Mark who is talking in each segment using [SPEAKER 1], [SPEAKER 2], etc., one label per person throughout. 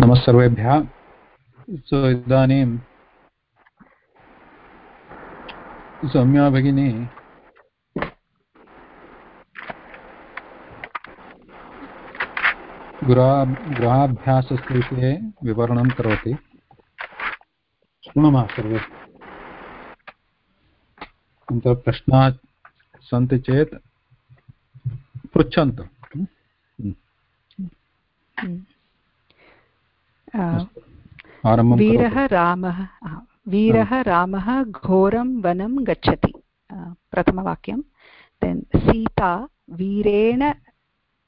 [SPEAKER 1] नमः सर्वेभ्यः। सो इदानीं सौम्या भगिनी गृहा गृहाभ्यासस्य विषये विवरणं करोति। शृणुमः सर्वे। अनन्तरं प्रश्नाः सन्ति चेत् पृच्छन्तु। आरम्भं
[SPEAKER 2] वीरः रामः वीरः रामः घोरं वनं गच्छति। प्रथमवाक्यं। देन् सीता वीरेण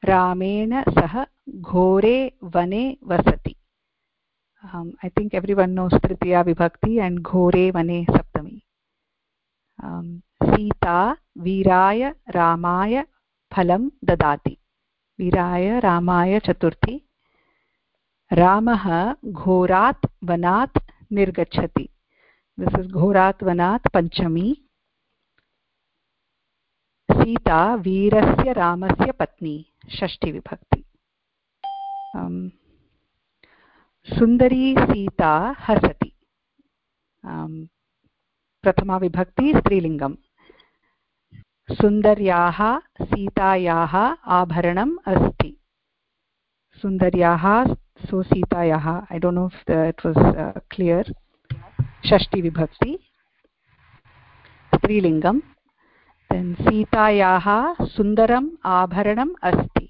[SPEAKER 2] रामेण सह घोरे वने वसति। I think every one knows तृतीया विभक्ति एण्ड् घोरे वने सप्तमी। सीता वीराय रामाय फलं ददाति। वीराय रामाय चतुर्थी। रामः घोरात् वनात् निर्गच्छति। दिस् इस् घोरात् वनात् पञ्चमी। सीता वीरस्य रामस्य पत्नी षष्ठीविभक्ति। सुन्दरी सीता हसति um, प्रथमा विभक्ति स्त्रीलिङ्गम्। सुन्दर्याः सीतायाः आभरणम् अस्ति। सुन्दर्याः सो सीतायाः I don't know it was clear षष्टिविभक्ति स्त्रीलिङ्गं देन् सीतायाः सुन्दरम् आभरणम् अस्ति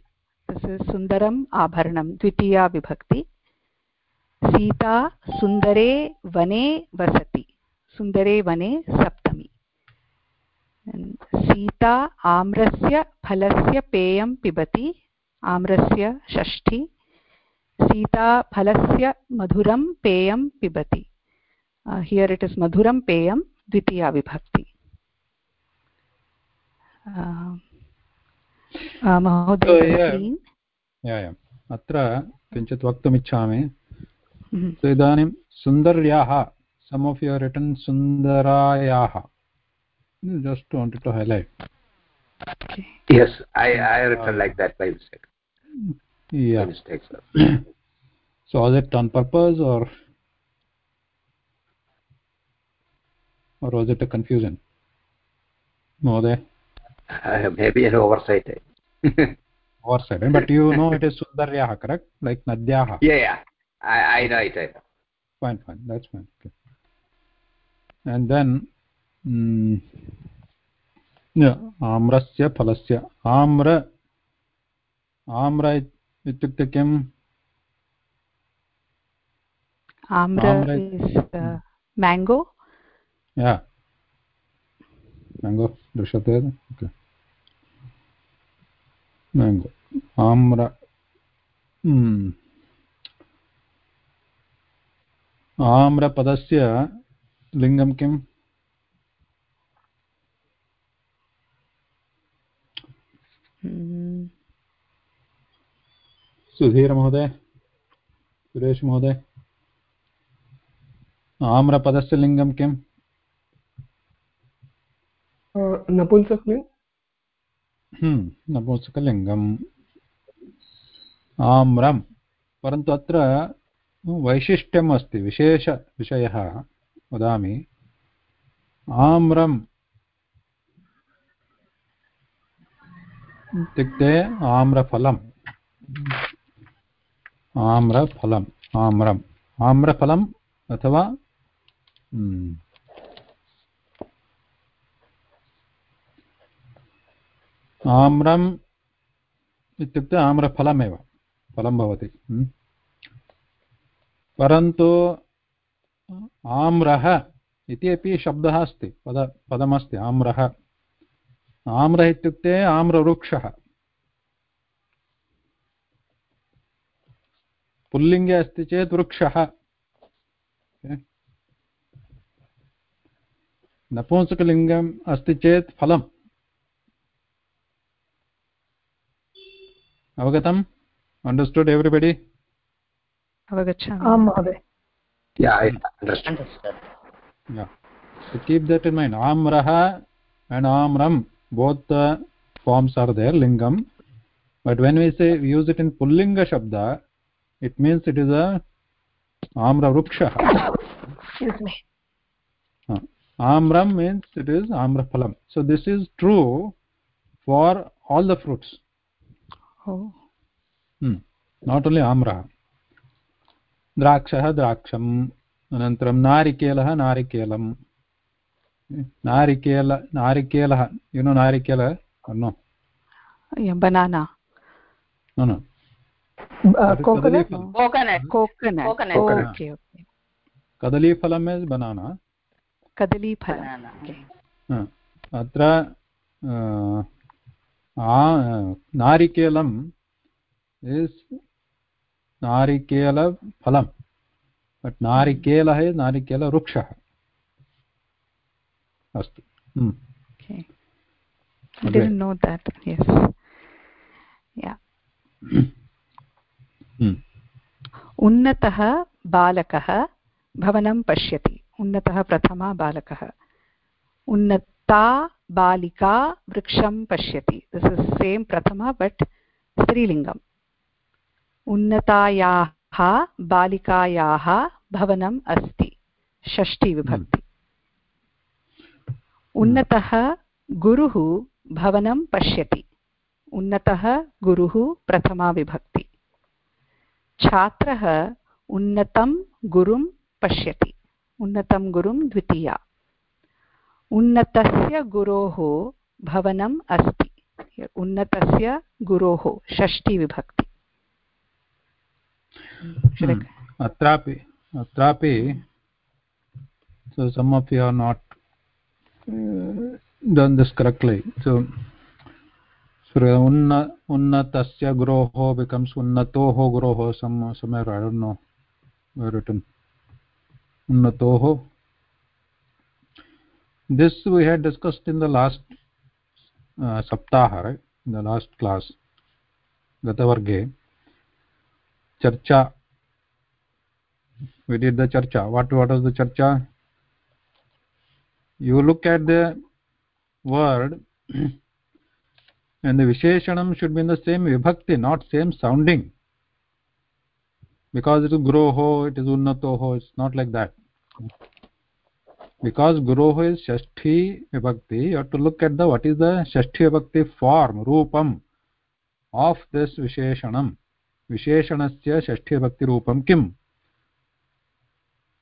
[SPEAKER 2] सुन्दरम् आभरणं द्वितीया विभक्ति सीता सुन्दरे वने वसति सुन्दरे वने सप्तमी सीता आम्रस्य फलस्य पेयं पिबति आम्रस्य सीता सीताफलस्य मधुरं पेयं पिबति। हियर् इट् इस् मधुरं पेयं द्वितीया विभक्ति। uh, uh, महोदय
[SPEAKER 1] वक्त किञ्चित् वक्तुमिच्छामि। mm-hmm. इदानीं सुन्दर्याः सम् आफ् युर् रिटन् सुन्दरायाः। Just wanted
[SPEAKER 3] Yes, I, I written like that by mistake.
[SPEAKER 1] yeah mistake sir so was it on purpose or or was it a confusion Mohoday?
[SPEAKER 3] Uh, maybe an oversight
[SPEAKER 1] oversight but you know it is sundaryah correct like nadyah
[SPEAKER 3] yeah yeah i i know it I know.
[SPEAKER 1] fine fine that's fine okay and then mm, yeah, आम्रस्य फलस्य आम्र आम्र इत्युक्ते किम्?
[SPEAKER 2] Mango
[SPEAKER 1] या। Mango दृश्यते okay mango आम्र आम्रपदस्य लिङ्गं किम्? सुधीरमहोदय सुरेशमहोदय आम्रपदस्य लिङ्गं किम्
[SPEAKER 4] नपुंसकलिङ्ग्
[SPEAKER 1] नपुंसकलिङ्गम्? आम्रं परन्तु अत्र वैशिष्ट्यम् अस्ति विशेषविषयः वदामि। आम्रम्। इत्युक्ते आम्रफलम्। आम्रफलम्, आम्रम्। आम्रफलम् अथवा आम्रम् इत्युक्ते आम्रफलमेव, फलं भवति परन्तु आम्रः इति अपि शब्दः अस्ति, पद, पदमस्ति, आम्रः। आम्रः इत्युक्ते आम्रवृक्षः। पुल्लिङ्गे अस्ति चेत् वृक्षः। नपुंसकलिङ्गम् अस्ति चेत् फलम्। अवगतम्? Understood everybody keep that in mind आम्रः and आम्रं both forms are there लिङ्गम्. But when we use it in पुल्लिङ्गशब्द it means it is a आम्रवृक्षः
[SPEAKER 4] Excuse me.
[SPEAKER 1] uh, amram means it is amraphalam so this is true for all the fruits
[SPEAKER 2] oh
[SPEAKER 1] hmm. not only amra द्राक्षः द्राक्षम् अनन्तरं नारिकेलः नारिकेलं नारिकेल नारिकेलः you know नारिकेल no
[SPEAKER 2] yeah banana
[SPEAKER 1] no
[SPEAKER 4] Uh, coconut
[SPEAKER 3] coconut
[SPEAKER 2] Coconut. oh, okay okay is
[SPEAKER 3] banana
[SPEAKER 2] banana
[SPEAKER 1] अत्र नारिकेलम् is नारिकेलफलं बट् नारिकेलः इस् नारिकेलवृक्षः अस्तु hmm,
[SPEAKER 2] i didn't know that yes yeah
[SPEAKER 1] हम्म,
[SPEAKER 2] उन्नतः बालकः भवनं पश्यति। उन्नतः प्रथमा बालकः। उन्नता बालिका वृक्षं पश्यति। दिस् इस् सेम् प्रथमा बट् स्त्रीलिङ्गम्। उन्नतायाः बालिकायाः भवनम् अस्ति। षष्ठी विभक्ति। उन्नतः गुरुः भवनं पश्यति। उन्नतः गुरुः प्रथमा विभक्ति। छात्रः उन्नतं गुरुं पश्यति। उन्नतं गुरुं द्वितीया। उन्नतस्य गुरोः भवनम् अस्ति। उन्नतस्य गुरोः षष्ठी विभक्ति Should I-
[SPEAKER 1] हम्म, अत्रापि unna unnatasya guroho becomes unnatoho guroho some somewhere i don't know written unnatoho this we had discussed in the last uh, saptaha right in the last class gatavarge charcha we did the charcha what what was the charcha you look at the word and the visheshanam should be in the same vibhakti not same sounding because it is groho it is unnatoho it's not like that because guroho is shashti vibhakti you have to look at the what is the shashti vibhakti form rupam of this visheshanam विशेषणस्य षष्ठीभक्तिरूपं किम्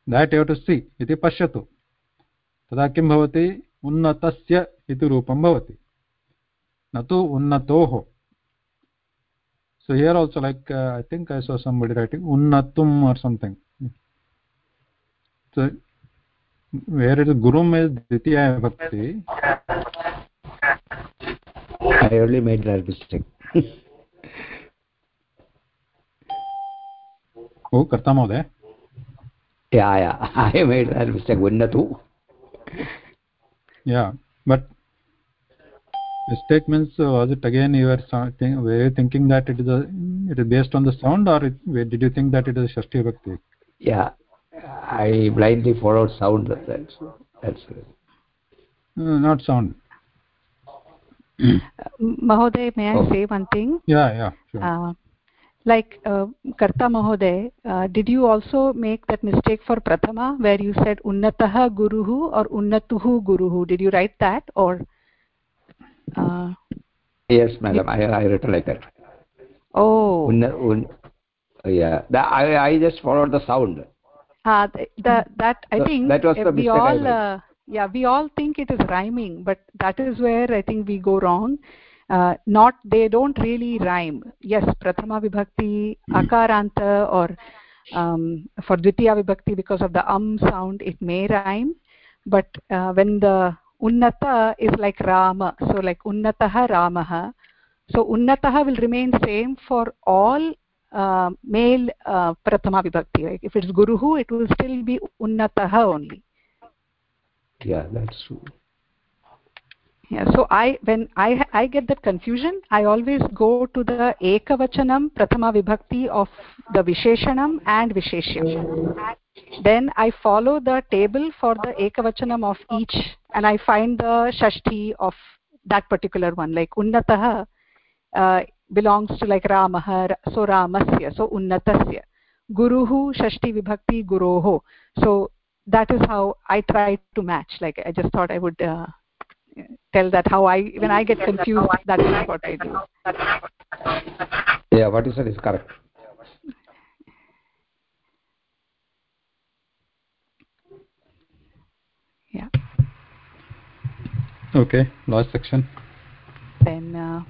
[SPEAKER 1] that you to see इति पश्यतु तदा किं भवति उन्नतस्य इति रूपं भवति न तु उन्नतोः so here also like uh, i think i saw somebody writing unnatum or something so where is gurum is dvitiya bhakti
[SPEAKER 3] i only made that mistake
[SPEAKER 1] oh karta mohoday
[SPEAKER 3] yeah yeah i made that mistake unnatu
[SPEAKER 1] yeah but mistake means uh, was it again you were so- think, were you thinking that it is a it is based on the sound or it, where did you think that it is a shashti bhakti?
[SPEAKER 3] Yeah i blindly followed sound that's that's
[SPEAKER 1] uh, not sound.
[SPEAKER 2] Mahoday may i
[SPEAKER 3] Oh.
[SPEAKER 2] say one thing?
[SPEAKER 1] Yeah yeah sure.
[SPEAKER 2] uh, like uh, karta mahoday uh, did you also make that mistake for prathama where you said unnatah guruhu or unnatuhu guruhu? Did you write that or uh,
[SPEAKER 3] yes madam i i written like that.
[SPEAKER 2] Oh.
[SPEAKER 3] Un, un, yeah the, i i just followed the sound.
[SPEAKER 2] Uh, the, the, that i
[SPEAKER 3] So
[SPEAKER 2] think
[SPEAKER 3] that was the
[SPEAKER 2] uh, we all uh, yeah we all think it is rhyming but that is where i think we go wrong. Uh, not they don't really rhyme. Yes prathama vibhakti akaranta or um, for dvitiya vibhakti because of the um sound it may rhyme. But uh, when the unnata is like rama so like unnatah ramah so unnatah will remain same for all uh, male uh, prathama vibhakti right if it's guruhu it will still be unnatah only
[SPEAKER 3] yeah that's true
[SPEAKER 2] yeah so i when i i get that confusion i always go to the ekavachanam prathama vibhakti of the visheshanam and visheshyam then i follow the table for the ekavachanam of each and i find the shashti of that particular one like unnatah uh, belongs to like ramah so ramasya so unnatasya guruhu shashti vibhakti guroho. So that is how i try to match like i just thought i would uh, tell that how i when i get confused that is what i do.
[SPEAKER 3] Yeah what you said is correct
[SPEAKER 2] yeah.
[SPEAKER 1] Okay last section.
[SPEAKER 2] Then uh,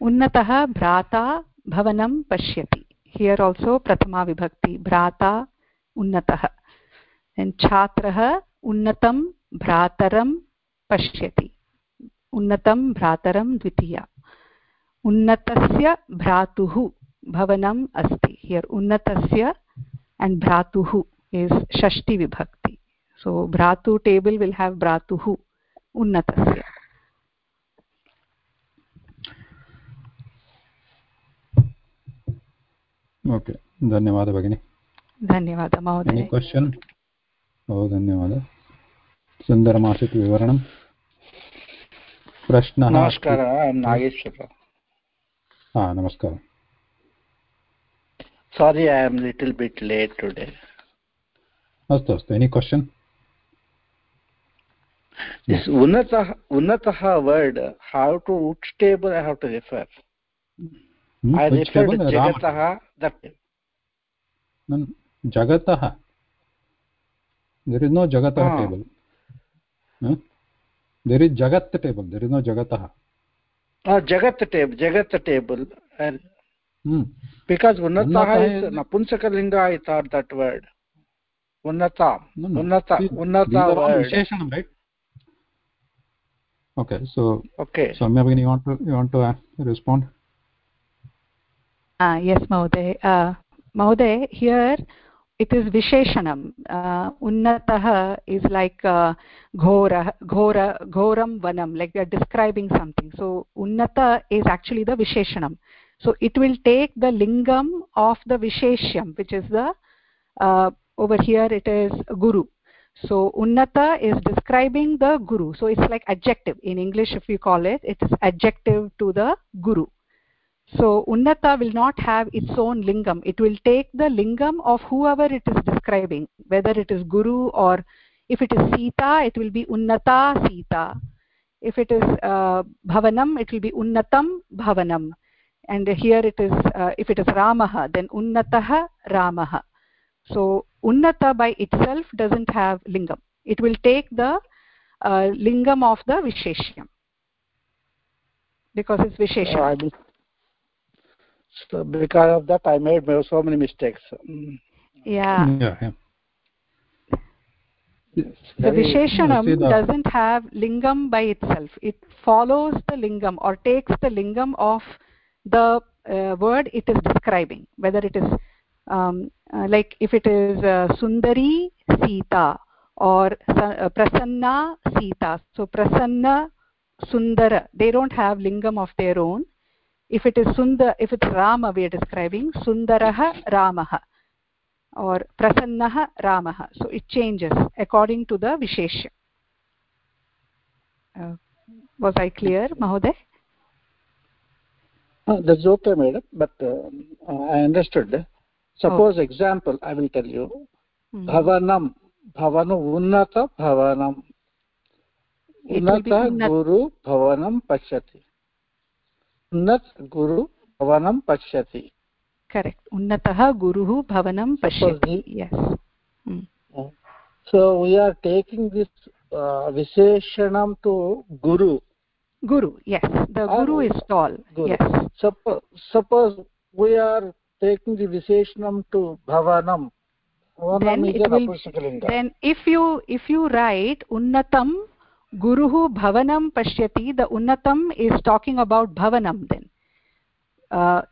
[SPEAKER 2] उन्नतः भ्राता भवनं पश्यति here also प्रथमा विभक्ति भ्राता उन्नतः छात्रः उन्नतं भ्रातरं पश्यति उन्नतं भ्रातरं द्वितीया उन्नतस्य भ्रातुः भवनम् अस्ति हियर् उन्नतस्य is shashti vibhakti. So bhratu table will have bhratuhu unnatasya
[SPEAKER 1] okay धन्यवादः भगिनि।
[SPEAKER 2] धन्यवादः महोदय।
[SPEAKER 1] क्वशन् बहु धन्यवादः। सुन्दरमासीत् विवरणं। प्रश्नः
[SPEAKER 5] नमस्कारः नागेश्वर
[SPEAKER 1] हा नमस्कारः।
[SPEAKER 5] Sorry i am little bit late today.
[SPEAKER 1] अस्तु अस्तु। Any question
[SPEAKER 5] this unatah unatah word how to which table i have to refer hmm, i refer to jagatah that
[SPEAKER 1] jagatah there is no jagatah
[SPEAKER 5] ah.
[SPEAKER 1] table huh? there is jagat table there is no jagatah
[SPEAKER 5] ah jagat table jagat table and
[SPEAKER 1] hmm.
[SPEAKER 5] because unnatah is napunsakalinga i thought that word unnata
[SPEAKER 1] no, no.
[SPEAKER 5] unnata unnata word
[SPEAKER 1] visheshanam right okay so
[SPEAKER 5] okay.
[SPEAKER 1] so Bhagini, you want to you want to uh, respond?
[SPEAKER 2] Uh, yes mahoday. Uh, mahoday here it is visheshanam. Uh, unnatah is like uh, ghora ghora ghoram vanam like they are describing something. So unnata is actually the visheshanam. So it will take the lingam of the visheshyam which is the uh, over here it is guru so unnata is describing the guru. So it's like adjective. In english if we call it it is adjective to the guru. So unnata will not have its own lingam. It will take the lingam of whoever it is describing whether it is guru or if it is sita it will be unnata sita. If it is uh, bhavanam it will be unnatam bhavanam. And here it is uh, if it is ramah then unnatah ramah so unnata by itself doesn't have lingam. It will take the uh, lingam of the visheshyam because it's visheshyam
[SPEAKER 5] uh, so because of that i made so many mistakes. Mm.
[SPEAKER 2] yeah.
[SPEAKER 1] Yeah, yeah.
[SPEAKER 2] the visheshanam doesn't have lingam by itself. It follows the lingam or takes the lingam of the uh, word it is describing whether it is um, uh, like if it is uh, sundari sita or uh, prasanna sita. So prasanna sundara they don't have lingam of their own. If it is sundar if it's rama we are describing sundarah ramah or prasannah ramah so it changes according to the vishesha. Uh, was i clear mahoday
[SPEAKER 5] uh, that's okay madam but uh, i understood suppose oh. example i will tell you hmm. bhavanam bhavanu unnata bhavanam unnata guru bhavanam pashyati unnat guru bhavanam pashyati
[SPEAKER 2] correct unnatah guruh bhavanam pashyati yes hmm.
[SPEAKER 5] so we are taking this uh, visheshanam to guru
[SPEAKER 2] guru yes the guru is tall
[SPEAKER 5] guru.
[SPEAKER 2] yes
[SPEAKER 5] suppose suppose we are taking the visheshanam to bhavanam
[SPEAKER 2] then it will then if you if you write unnatam guruhu bhavanam pashyati the unnatam is talking about bhavanam then uh,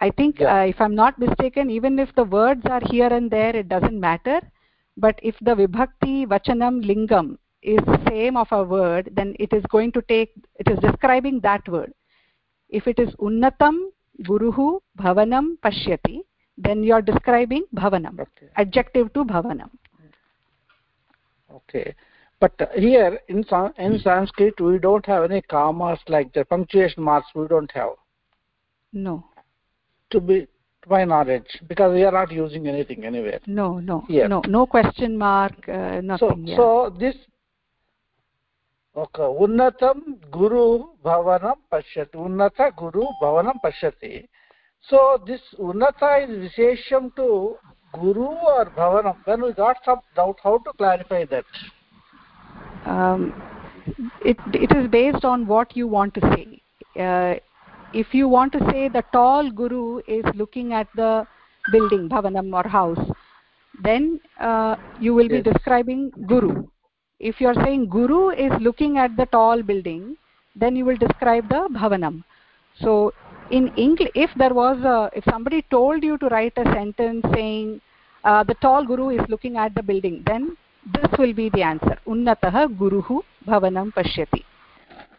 [SPEAKER 2] i think yeah. uh, if i'm not mistaken even if the words are here and there it doesn't matter but if the vibhakti vachanam lingam is same of a word then it is going to take it is describing that word if it is unnatam guruhu bhavanam pashyati then you are describing bhavanam
[SPEAKER 5] okay.
[SPEAKER 2] adjective to bhavanam
[SPEAKER 5] okay. But here in in sanskrit we don't have any commas like the punctuation marks we don't have.
[SPEAKER 2] No.
[SPEAKER 5] To be to my knowledge because we are not using anything anywhere.
[SPEAKER 2] No no. No no question mark uh, nothing
[SPEAKER 5] so
[SPEAKER 2] yeah.
[SPEAKER 5] so this okay unnatam guru bhavanam pashyati unnata guru bhavanam pashyati so this unnata is vishesham to guru or bhavanam when we got some doubt how to clarify that.
[SPEAKER 2] Um, it it is based on what you want to say. Uh, if you want to say the tall guru is looking at the building bhavanam or house then uh, you will
[SPEAKER 5] Yes.
[SPEAKER 2] be describing guru if you are saying guru is looking at the tall building then you will describe the bhavanam. So in english if there was a if somebody told you to write a sentence saying uh, the tall guru is looking at the building then this will be the answer. Unnatah guruhu bhavanam pashyati.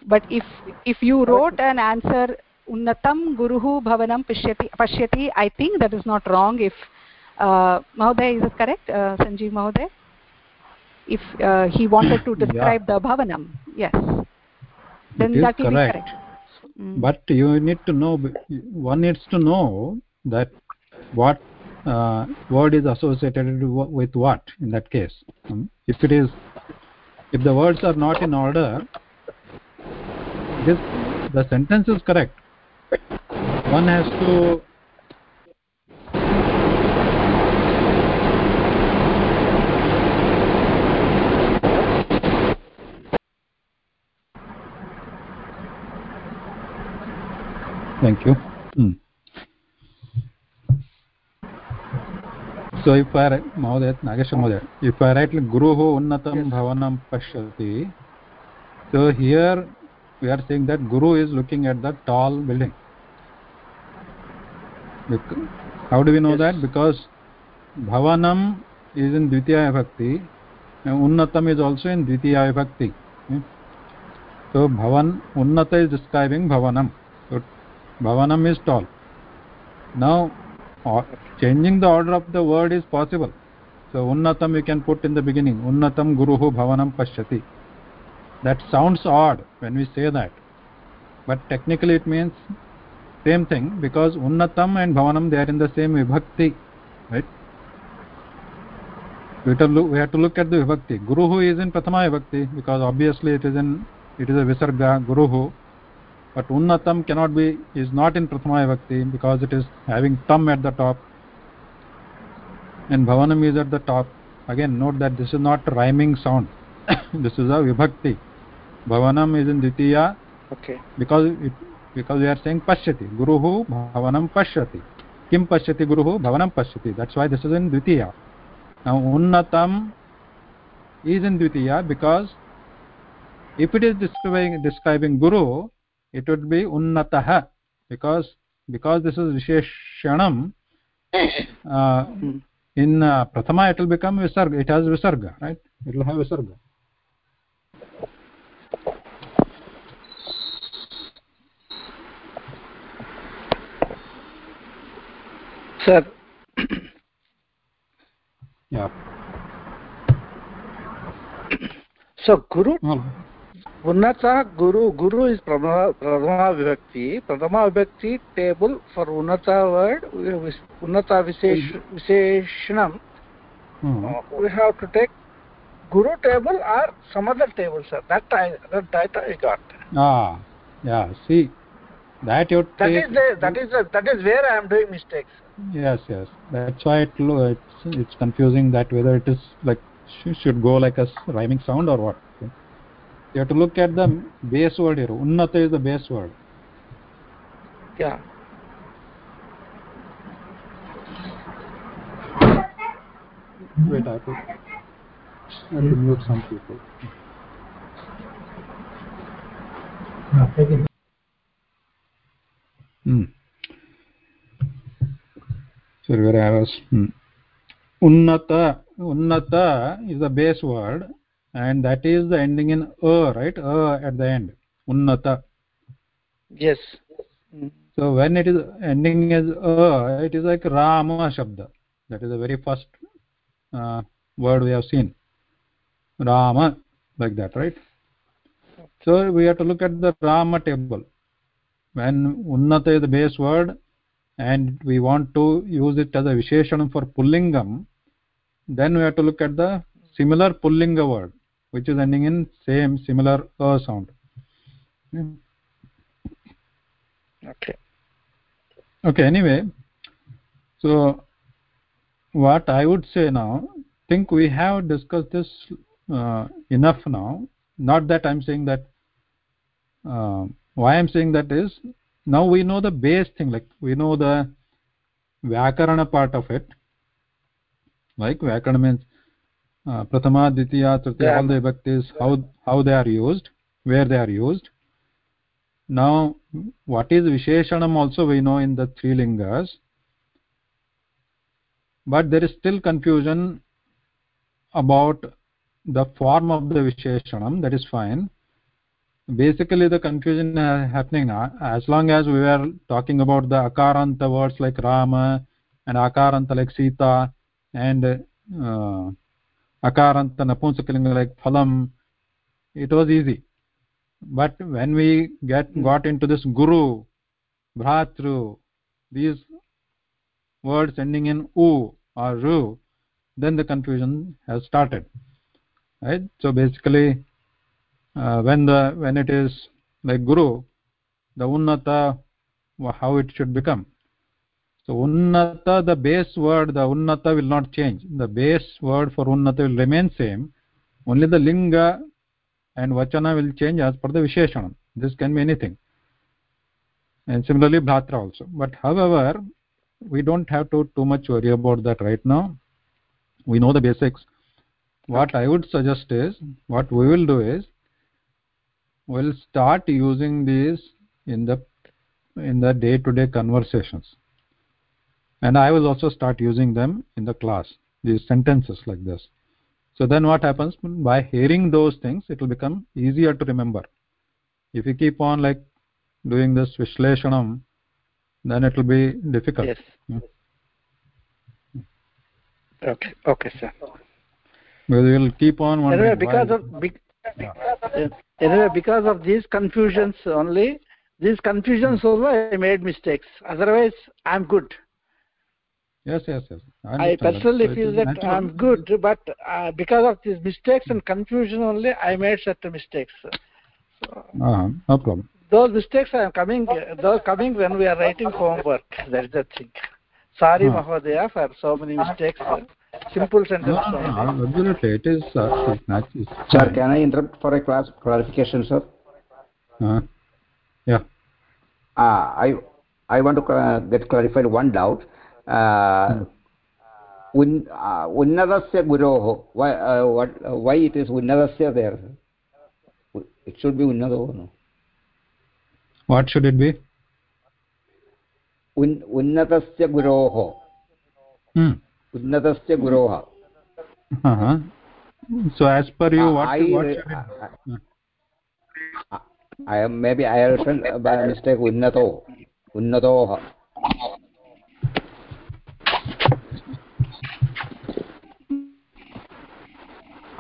[SPEAKER 2] But if if you wrote an answer unnatam guruhu bhavanam pashyati pashyati i think that is not wrong if uh, mahoday is it correct uh, sanjeev mahoday if uh, he wanted to describe the bhavanam yes. Then that will
[SPEAKER 1] correct.
[SPEAKER 2] be correct. Mm.
[SPEAKER 1] but you need to know one needs to know that what uh, word is associated with what in that case. Um, if it is if the words are not in order this the sentence is correct. One has to thank you Hmm. so if i write mahoday nagesh mahoday if i write guruhu unnatam yes. bhavanam pashyati so here we are saying that guru is looking at the tall building how do we know
[SPEAKER 5] Yes.
[SPEAKER 1] that because bhavanam is in dvitiya vibhakti and unnatam is also in dvitiya vibhakti Hmm. so bhavan unnata is describing bhavanam bhavanam is tall now changing the order of the word is possible so unnatam you can put in the beginning unnatam guruhu bhavanam pashyati that sounds odd when we say that but technically it means same thing because unnatam and bhavanam they are in the same vibhakti right we have to look, have to look at the vibhakti guruhu is in prathama vibhakti because obviously it is in it is a visarga guruhu but unnatam cannot be is not in prathama vibhakti because it is having tam at the top and bhavanam is at the top again note that this is not rhyming sound this is a vibhakti bhavanam is in dvitiya
[SPEAKER 5] okay
[SPEAKER 1] because it because we are saying pashyati guruhu bhavanam pashyati kim pashyati guruhu bhavanam pashyati that's why this is in dvitiya now unnatam is in dvitiya because if it is describing describing guru it would be unnatah because because this is visheshanam uh, in uh, prathama it will become visarga it has visarga right it will have visarga
[SPEAKER 5] sir
[SPEAKER 1] yeah
[SPEAKER 5] so guru unnata guru guru is pradama vibhakti pradama vibhakti table for unnata word unnata visesh visheshanam
[SPEAKER 1] hmm.
[SPEAKER 5] uh, we have to take guru table or some other table sir. That i that data i got.
[SPEAKER 1] Ah yeah see that you
[SPEAKER 5] that
[SPEAKER 1] take
[SPEAKER 5] is the that is the, that is where i am doing mistakes.
[SPEAKER 1] Yes yes. That's why it it's it's confusing that whether it is like should go like a rhyming sound or what. You have to look at the base word here. Unnata is the base word
[SPEAKER 5] yeah.
[SPEAKER 1] Wait i have to, I have to mute some people. Hmm. so where i was. Hmm. unnata unnata is the base word and that is the ending in a right? A at the end. Unnata.
[SPEAKER 5] Yes.
[SPEAKER 1] So when it is ending as a it is like rama shabda. That is the very first uh, word we have seen. Rama like that right? So we have to look at the rama table. When unnata is the base word and we want to use it as a visheshanam for pullingam then we have to look at the similar pullinga word which is ending in same similar a sound.
[SPEAKER 5] Okay.
[SPEAKER 1] Okay anyway so what i would say now think we have discussed this uh, enough now. Not that i'm saying that uh, why i'm saying that is now we know the base thing like we know the vyakarana part of it. Like vyakarana means prathama ditya tritiya all the vibhaktis how how they are used where they are used. Now what is visheshanam also we know in the three lingas. But there is still confusion about the form of the visheshanam that is fine. Basically the confusion uh, happening now. As long as we were talking about the akaranta words like rama and akaranta like sita and uh, akaranta napunsakalinga like phalam. It was easy. But when we get got into this guru bhratru these words ending in u or ru then the confusion has started right? So basically uh, when the when it is like guru the unnata how it should become so unnata the base word the unnata will not change. The base word for unnata will remain same. Only the linga and vachana will change as per the visheshanam this can be anything. And similarly bhratra also. But however we don't have to too much worry about that right now. We know the basics. What i would suggest is what we will do is we'll start using these in the in the day to day conversations and i will also start using them in the class these sentences like this. So then what happens? By hearing those things it will become easier to remember. If you keep on like doing this vishleshanam then it will be difficult.
[SPEAKER 5] Yes.
[SPEAKER 1] Hmm.
[SPEAKER 5] okay. Okay sir.
[SPEAKER 1] We will keep on wondering
[SPEAKER 5] anyway because
[SPEAKER 1] why.
[SPEAKER 5] of big uh, anyway because of these confusions only these confusions only i made mistakes. Otherwise i'm good
[SPEAKER 1] yes yes yes
[SPEAKER 5] i
[SPEAKER 1] understand that.
[SPEAKER 5] personally
[SPEAKER 1] So
[SPEAKER 5] feel that
[SPEAKER 1] natural.
[SPEAKER 5] i'm good but uh, because of these mistakes and confusion only i made certain mistakes so
[SPEAKER 1] uh, no problem
[SPEAKER 5] those mistakes are coming those coming when we are writing homework that is the thing sorry
[SPEAKER 1] Huh.
[SPEAKER 5] mahodaya for so many mistakes simple
[SPEAKER 1] no,
[SPEAKER 5] sentence
[SPEAKER 1] no, no,
[SPEAKER 5] only.
[SPEAKER 1] absolutely it is uh, it's nat- it's
[SPEAKER 3] Sir, can I interrupt for a class clarification, sir?
[SPEAKER 1] uh, yeah
[SPEAKER 3] Uh, I I want to uh, get clarified one doubt. उन् उन्नतस्य गुरोः why it is उन्नतस्य there it should be उन्नतो no
[SPEAKER 1] what should it be
[SPEAKER 3] उन्
[SPEAKER 1] उन्नतस्य
[SPEAKER 3] गुरोः उन्नतस्य
[SPEAKER 1] गुरोः so as per you what,
[SPEAKER 3] I,
[SPEAKER 1] what should it
[SPEAKER 3] I maybe I also by mistake unnato unnatoh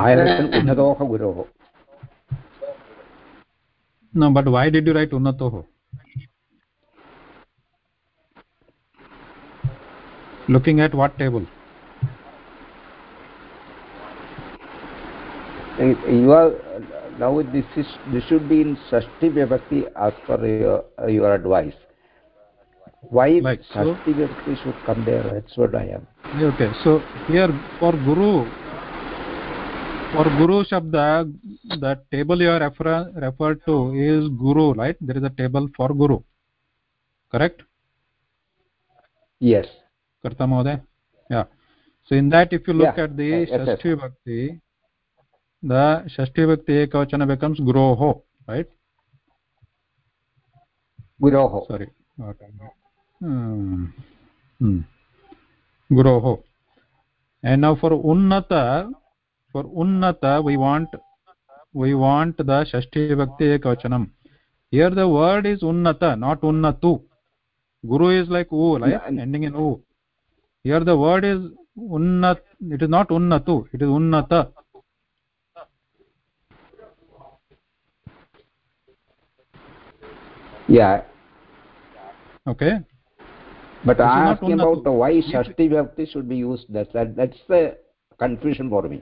[SPEAKER 3] Understand unnatoha guroho.
[SPEAKER 1] no but why did you write unnatoho looking at what table
[SPEAKER 3] you are now this is this should be in shashti vibhakti as per your, your advice why
[SPEAKER 1] Like
[SPEAKER 3] shashti so? vibhakti should come there that's what i am
[SPEAKER 1] okay so here for guru for guru shabda the table you are refer, referred to is guru right there is a table for guru correct
[SPEAKER 3] yes
[SPEAKER 1] karta mahoday yeah so in that if you look
[SPEAKER 3] Yeah.
[SPEAKER 1] at the
[SPEAKER 3] Yes, yes.
[SPEAKER 1] shashti bhakti the shashti bhakti ekavachana becomes guroho right
[SPEAKER 3] guroho
[SPEAKER 1] sorry what am I- hmm. Hmm. guroho and now for unnata for unnata we want we want the shashti bhakti ekavachanam. Here the word is unnata not unnatu. Guru is like u right
[SPEAKER 3] Yeah,
[SPEAKER 1] ending in u. Here the word is unnat it is not unnatu it is unnata.
[SPEAKER 3] Yeah.
[SPEAKER 1] Okay.
[SPEAKER 3] But i
[SPEAKER 1] not
[SPEAKER 3] asking about why shashti vibhakti should be used. That, that that's the confusion for me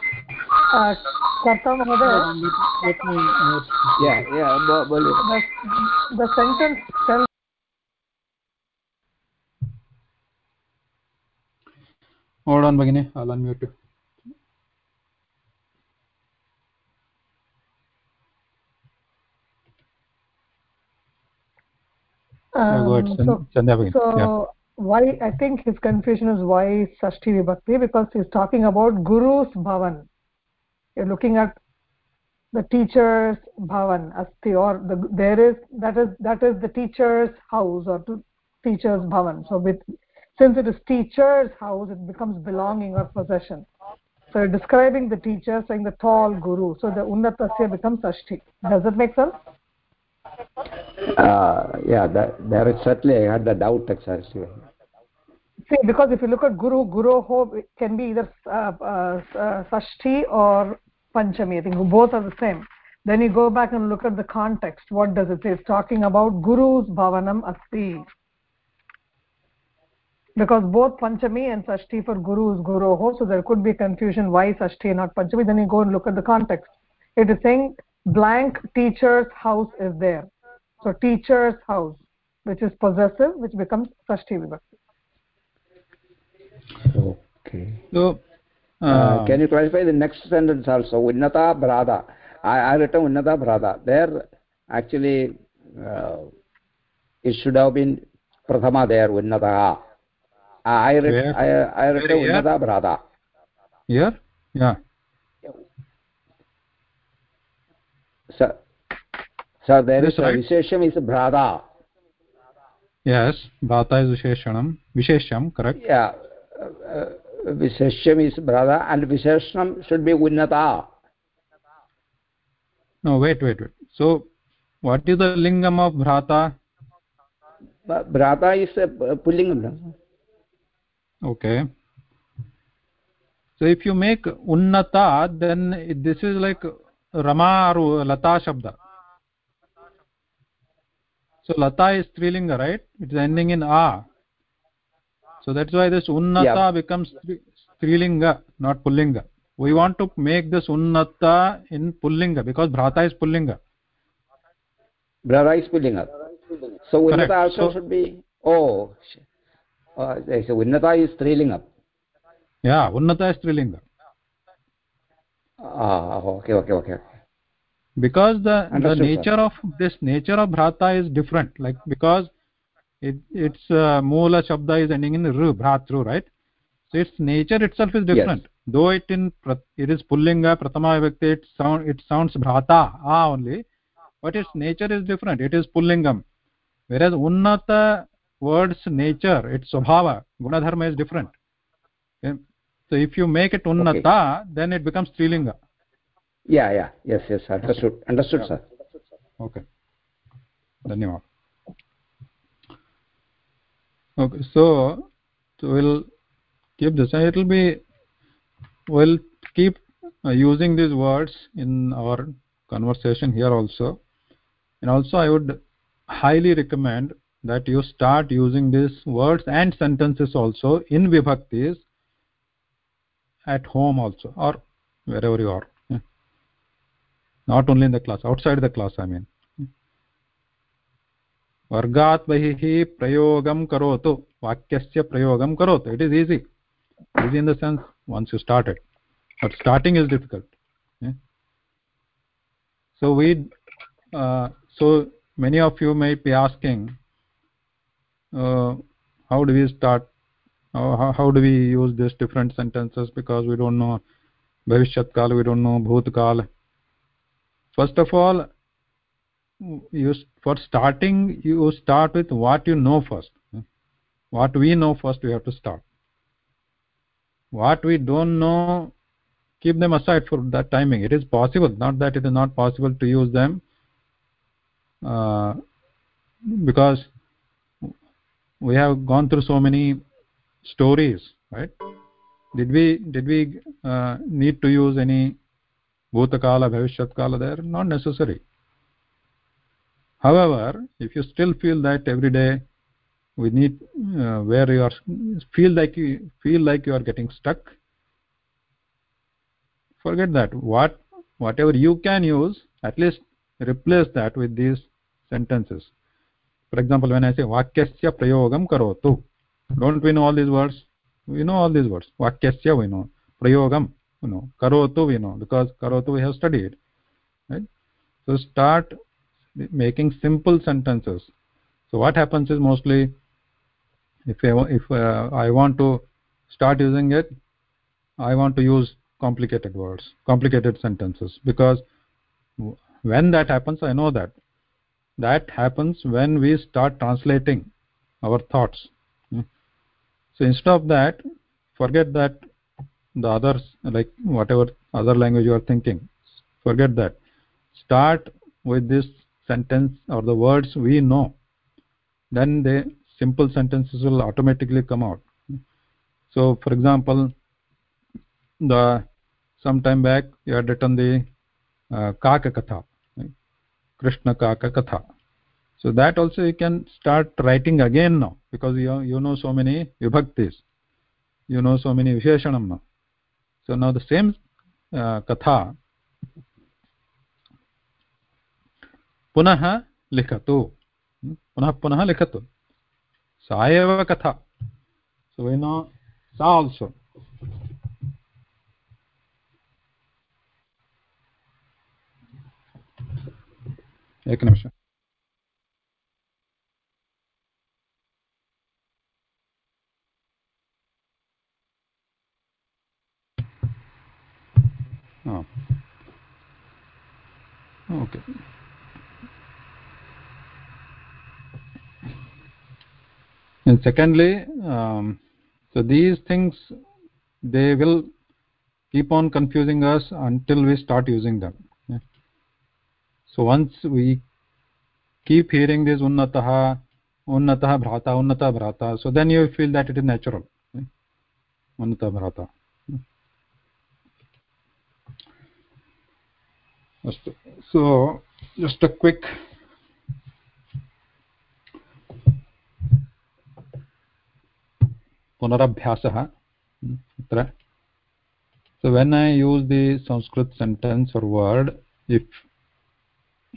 [SPEAKER 4] Karta Mahoday,
[SPEAKER 1] let, let me note
[SPEAKER 3] yeah yeah bo- boliye
[SPEAKER 4] the, the sentence tells
[SPEAKER 1] hold on bagini i'll unmute you Yeah, go ahead,
[SPEAKER 4] um, so
[SPEAKER 1] Chandya bagini.
[SPEAKER 4] So
[SPEAKER 1] yeah.
[SPEAKER 4] why I think his confusion is why Sashti Vibhakti because he's talking about Guru's Bhavan. You're looking at the teacher's Bhavan Asti or the, there is that is that is the teacher's house or teacher's Bhavan. So with since it is teacher's house, it becomes belonging or possession. So you're describing the teacher saying the tall Guru. So the Unnatasya becomes Sashti. Does that make sense?
[SPEAKER 3] uh, yeah that, there is certainly i had the doubt actually
[SPEAKER 4] See, because if you look at Guru, Guru Ho it can be either uh, uh, uh, Sashti or Panchami. I think both are the same. Then you go back and look at the context. What does it say? It's talking about Guru's Bhavanam Asti. Because both Panchami and Sashti for Guru is so there could be confusion why Sashti not Panchami. Then you go and look at the context. It is saying blank teacher's house is there. So teacher's house, which is possessive, which becomes Sashti Vibhakti.
[SPEAKER 3] Okay.
[SPEAKER 1] So
[SPEAKER 3] uh,
[SPEAKER 1] uh,
[SPEAKER 3] can you clarify the next sentence also? Unnata brada. I i written unnata brada. There actually uh, it should have been prathama there unnata. I i i written unnata brada.
[SPEAKER 1] Here? Yeah.
[SPEAKER 3] Sir sir there
[SPEAKER 1] That's
[SPEAKER 3] is a
[SPEAKER 1] right.
[SPEAKER 3] vishesham is brada.
[SPEAKER 1] Yes bhata is visheshanam. Vishesham correct?
[SPEAKER 3] Yeah. Uh, uh, vishesham is brada and visheshanam should be unnata
[SPEAKER 1] no wait wait wait so what is the lingam of bhrata
[SPEAKER 3] But brata is a uh, pullingam
[SPEAKER 1] okay so if you make unnata then this is like rama or lata shabda so lata is strilinga right it's ending in a so that's why this unnata
[SPEAKER 3] Yeah.
[SPEAKER 1] becomes stri- strilinga not pullinga. We want to make this unnata in pullinga because bhrata is pullinga.
[SPEAKER 3] Brada is pullingam so
[SPEAKER 1] Correct.
[SPEAKER 3] unnata also
[SPEAKER 1] So-
[SPEAKER 3] should be oh uh, a unnata is trilingam
[SPEAKER 1] yeah unnata is strilinga.
[SPEAKER 3] Ah okay okay okay.
[SPEAKER 1] Because the the
[SPEAKER 3] Understood, sir.
[SPEAKER 1] nature of this nature of bhrata is different. Like because it its uh, moola shabda is ending in r bhratru right so its nature itself is different yes. though it in it is pullinga prathama vibhakti it sound it sounds bhrata ah only but its nature is different it is pullingam whereas unnata word's nature its swabhava gunadharma is different okay? so if you make it unnata okay. then it becomes strilinga
[SPEAKER 3] yeah yeah yes yes understood understood yeah. sir
[SPEAKER 1] okay धन्यवाद okay so, we'll keep this. It will be we'll keep uh, using these words in our conversation here also. And also i would highly recommend that you start using these words and sentences also in vibhaktis at home also or wherever you are. Yeah. not only in the class outside the class i mean वर्गात् बहिः प्रयोगं करोतु। वाक्यस्य प्रयोगं करोतु। It is easy easy in the sense once you start it but starting is difficult so we so many of you may be asking how do we start how do we use this different sentences because we don't know भविष्यत्काल we don't know भूत्काल first of all you for starting you start with what you know first. What we know first we have to start. What we don't know keep them aside for that timing. It is possible not that it is not possible to use them uh, because we have gone through so many stories right? Did we did we uh, need to use any bhutakala bhavishyat there? Not necessary however if you still feel that every day we need uh, where you are feel like you feel like you are getting stuck forget that. What whatever you can use at least replace that with these sentences. For example when i say vakyasya prayogam karotu don't we know all these words? We know all these words. Vakyasya we know prayogam you know karotu we know because karotu we have studied right? So start making simple sentences. So what happens is mostly if i if uh, i want to start using it i want to use complicated words complicated sentences. Because when that happens i know that. That happens when we start translating our thoughts. Hmm. so instead of that forget that the others like whatever other language you are thinking forget that. Start with this sentence or the words we know then the simple sentences will automatically come out. So for example the some time back you had written the uh, kaka katha right? krishna kaka katha so that also you can start writing again now because you you know so many vibhaktis. You know so many visheshanam now. So now the same uh, katha पुनः लिखतु। पुनः पुनः लिखतु। सा एव कथा। So we know sa also एकनिमिष okay and secondly um, so these things they will keep on confusing us until we start using them. So once we keep hearing this unnatah unnatah bhrata unnatah bhrata so then you feel that it is natural. Unnatah bhrata. So just a quick पुनरभ्यासः अत्र so when i use the sanskrit sentence or word if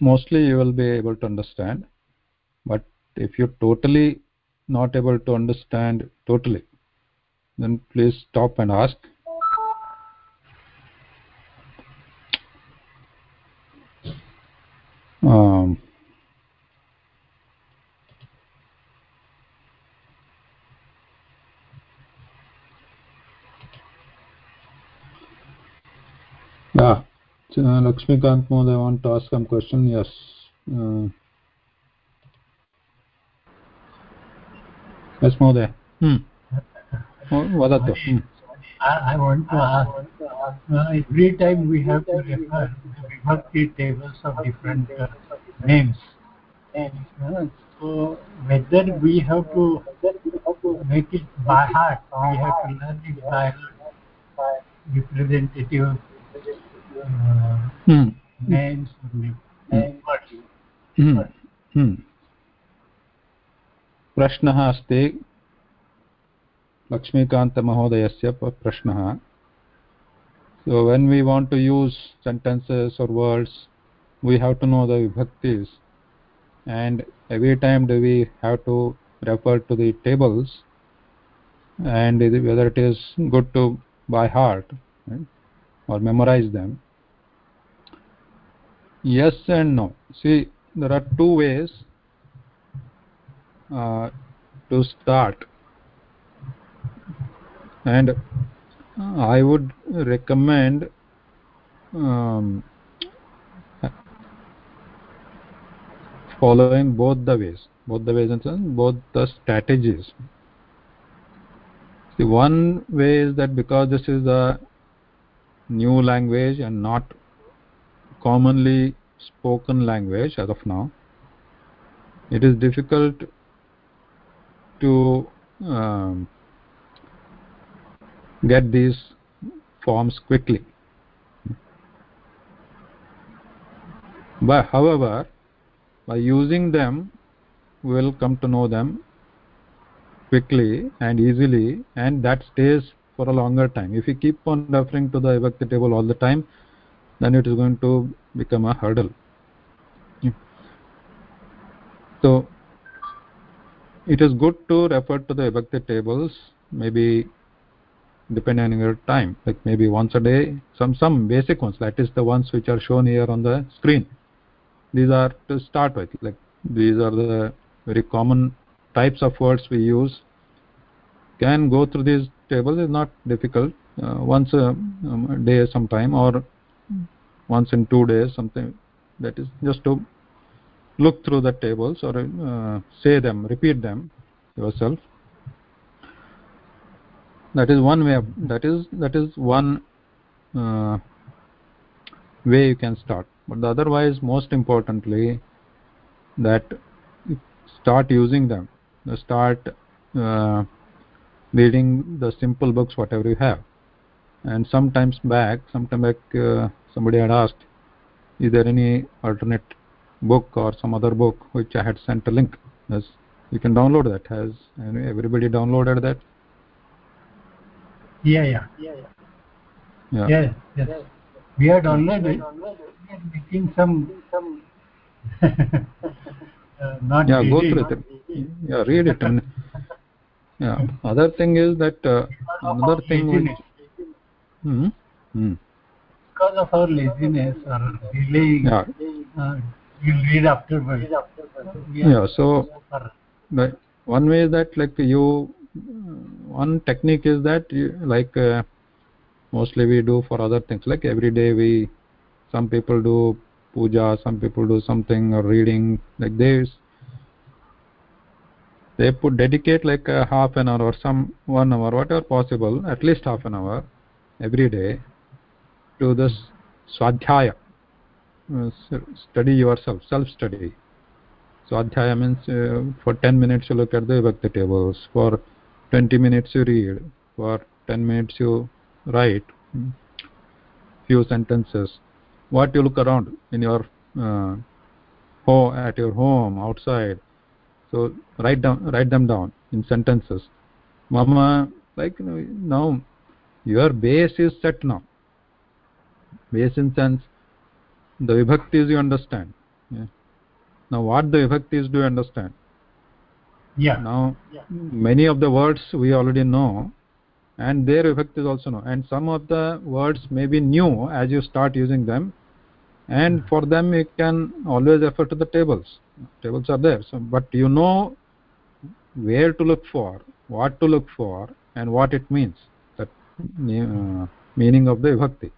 [SPEAKER 1] mostly you will be able to understand but if you totally not able to understand totally then please stop and ask um, uh, lakshmikant mohoday want to ask some question? Yes. Uh, yes mohoday hmm. Vadatu hmm.
[SPEAKER 6] I, want to ask, uh, every time we have to refer the vibhakti tables of different uh, names. And uh, so whether we have to make it by heart, we have to learn it by representative
[SPEAKER 1] प्रश्नः अस्ति। लक्ष्मीकान्तमहोदयस्य प्रश्न। So when we want to use sentences or words we have to know the विभक्ति and every time do we have to refer to the table and whether it is good to by heart or memorise them yes and no. See there are two ways uh, to start. And i would recommend um, following both the ways both the ways and both the strategies. The one way is that because this is a new language and not commonly spoken language as of now. It is difficult to um, get these forms quickly. But however by using them we will come to know them quickly and easily and that stays for a longer time. If you keep on referring to the vibhakti table all the time then it is going to become a hurdle. So it is good to refer to the vibhakti tables maybe depending on your time. Like maybe once a day some some basic ones that is the ones which are shown here on the screen. These are to start with. Like these are the very common types of words we use. Can go through these tables is not difficult. Uh, once a, um, a day sometime or once in two days something that is just to look through the tables or uh, say them repeat them yourself. That is one way of, that is that is one uh, way you can start. But otherwise most importantly that start using them. Start uh, reading the simple books whatever you have and sometimes back sometime back uh, somebody had asked is there any alternate book or some other book which i had sent a link? Yes you can download that. Has everybody downloaded that?
[SPEAKER 6] Yeah yeah. Yeah. Yeah, yeah yes. We are downloaded we are making some some uh, not
[SPEAKER 1] yeah go through it. Yeah read it and yeah. Other thing is that uh, another thing which, hmm, hmm.
[SPEAKER 6] because of our laziness or delaying
[SPEAKER 1] yeah.
[SPEAKER 6] uh, you'll read afterwards
[SPEAKER 1] yeah, yeah so the one way is that like you one technique is that you, like uh, mostly we do for other things. Like every day we some people do puja some people do something or reading like this they put dedicate like a half an hour or some one hour whatever possible at least half an hour every day to this swadhyaya uh, study yourself self study swadhyaya means uh, for 10 minutes you look at the vibhakti tables for 20 minutes you read for 10 minutes you write few sentences. What you look around in your uh, home at your home outside so write down write them down in sentences. Mama like you know, now your base is set now. Base in sense the vibhaktis you understand. Yeah. now what the vibhaktis do you understand?
[SPEAKER 6] Yeah.
[SPEAKER 1] Now
[SPEAKER 6] yeah.
[SPEAKER 1] many of the words we already know and their vibhaktis also know. And some of the words may be new as you start using them. And for them you can always refer to the tables. Tables are there. So but you know where to look for what to look for and what it means Uh, meaning of the vibhakti.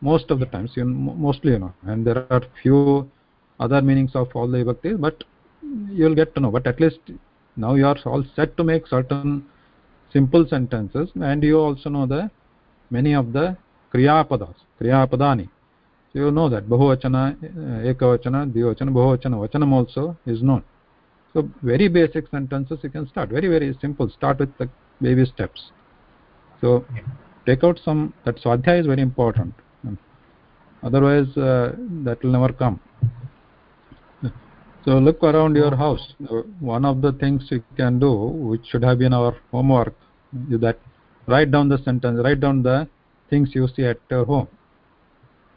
[SPEAKER 1] Most of the times you mostly you know and there are few other meanings of all the vibhaktis but you'll get to know. But at least now you are all set to make certain simple sentences and you also know the many of the kriya padas kriya padani so you know that bahuvachana uh, ekavachana dvivachana bahuvachana vachanam also is known. So very basic sentences you can start. Very very simple. Start with the baby steps so take out some that swadhyaya is very important. Otherwise uh, that will never come. So look around your house. One of the things you can do which should have been our homework is that write down the sentence write down the things you see at your home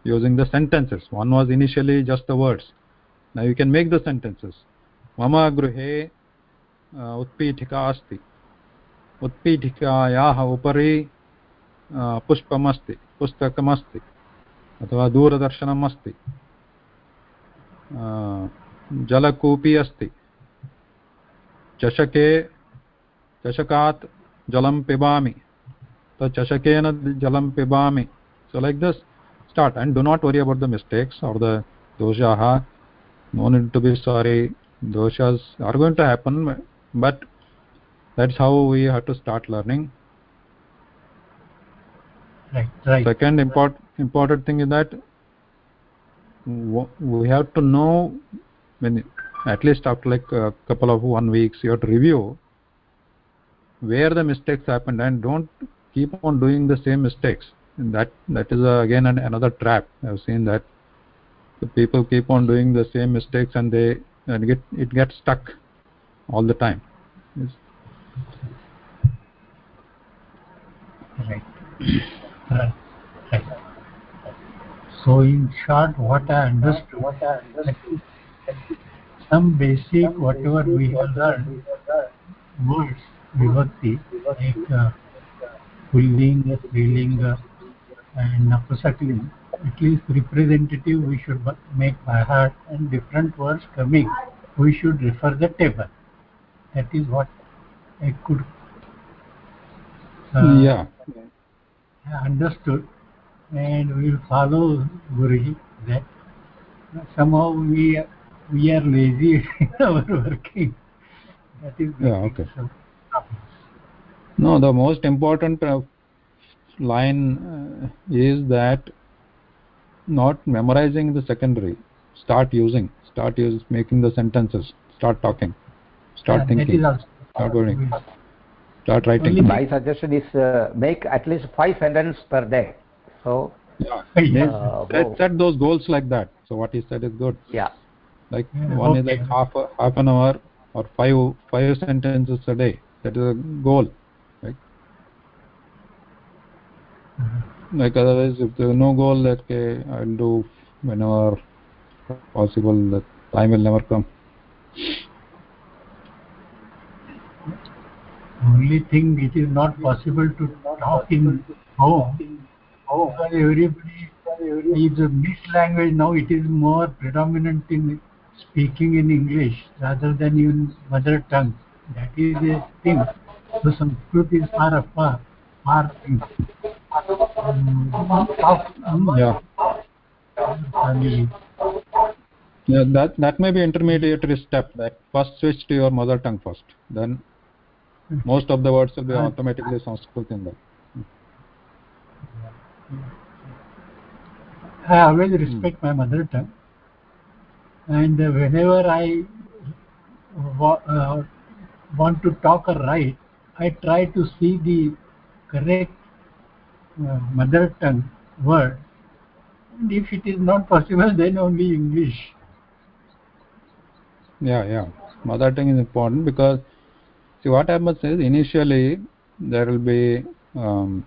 [SPEAKER 1] using the sentences. One was initially just the words. Now you can make the sentences. Mama gruhe uh, utpitika asti. उत्पीठिकायाः उपरी पुष्पमस्ति अथवा दूरदर्शनम् जलकूपी अस्ति, चषके चषका जलम पिबा तो चषकेन जलं पिबा so like this start and do not worry about the mistakes are the दोषाः no need to be sorry दोषस् are going to happen but that's how we have to start learning.
[SPEAKER 6] Right right.
[SPEAKER 1] Second import, important thing is that we have to know when at least after like a couple of one weeks you have to review where the mistakes happened and don't keep on doing the same mistakes. And that that is uh, again an, another trap. I've seen that the people keep on doing the same mistakes and they and get it gets stuck all the time.
[SPEAKER 6] Right right right so in short what i understood that some basic whatever we have learned words vibhakti like uh, pullinga strilinga and napusakling at least representative we should make by heart and different words coming we should refer the table. That is what i could uh,
[SPEAKER 1] yeah
[SPEAKER 6] understood. And we will follow Guruji that somehow we we are lazy in our working. That is
[SPEAKER 1] Yeah, okay. no the most important uh, line uh, is that not memorizing the secondary. Start using. Start use making the sentences. Start talking. Start
[SPEAKER 6] Yeah,
[SPEAKER 1] thinking
[SPEAKER 6] That is also
[SPEAKER 1] start going start writing.
[SPEAKER 6] Only-
[SPEAKER 3] my suggestion is uh, make at least five sentences per day. So
[SPEAKER 1] yeah.
[SPEAKER 6] Yes.
[SPEAKER 3] uh,
[SPEAKER 1] set, set those goals like that. So what he said is good.
[SPEAKER 3] Yeah.
[SPEAKER 1] Like
[SPEAKER 6] Yeah,
[SPEAKER 1] one is like half a, half an hour or five five sentences a day. That is a goal right? Like otherwise if there is no goal that okay, i'll do whenever possible. That time will never come
[SPEAKER 6] only thing it is not possible to talk in home. Because everybody is a mixed language now it is more predominant in speaking in english rather than in mother tongue. That is a thing. So sanskrit is far far far thing. Um,
[SPEAKER 1] yeah.
[SPEAKER 6] Family
[SPEAKER 1] yeah that that may be intermediary step that first switch to your mother tongue first then most of the words will be automatically sanskrit in that
[SPEAKER 6] I always respect my mother tongue, and whenever I wa- uh, want to talk or write, I try to see the correct uh, mother tongue word. And if it is not possible, then only English.
[SPEAKER 1] yeah yeah mother tongue is important because see what happens is initially there will be um,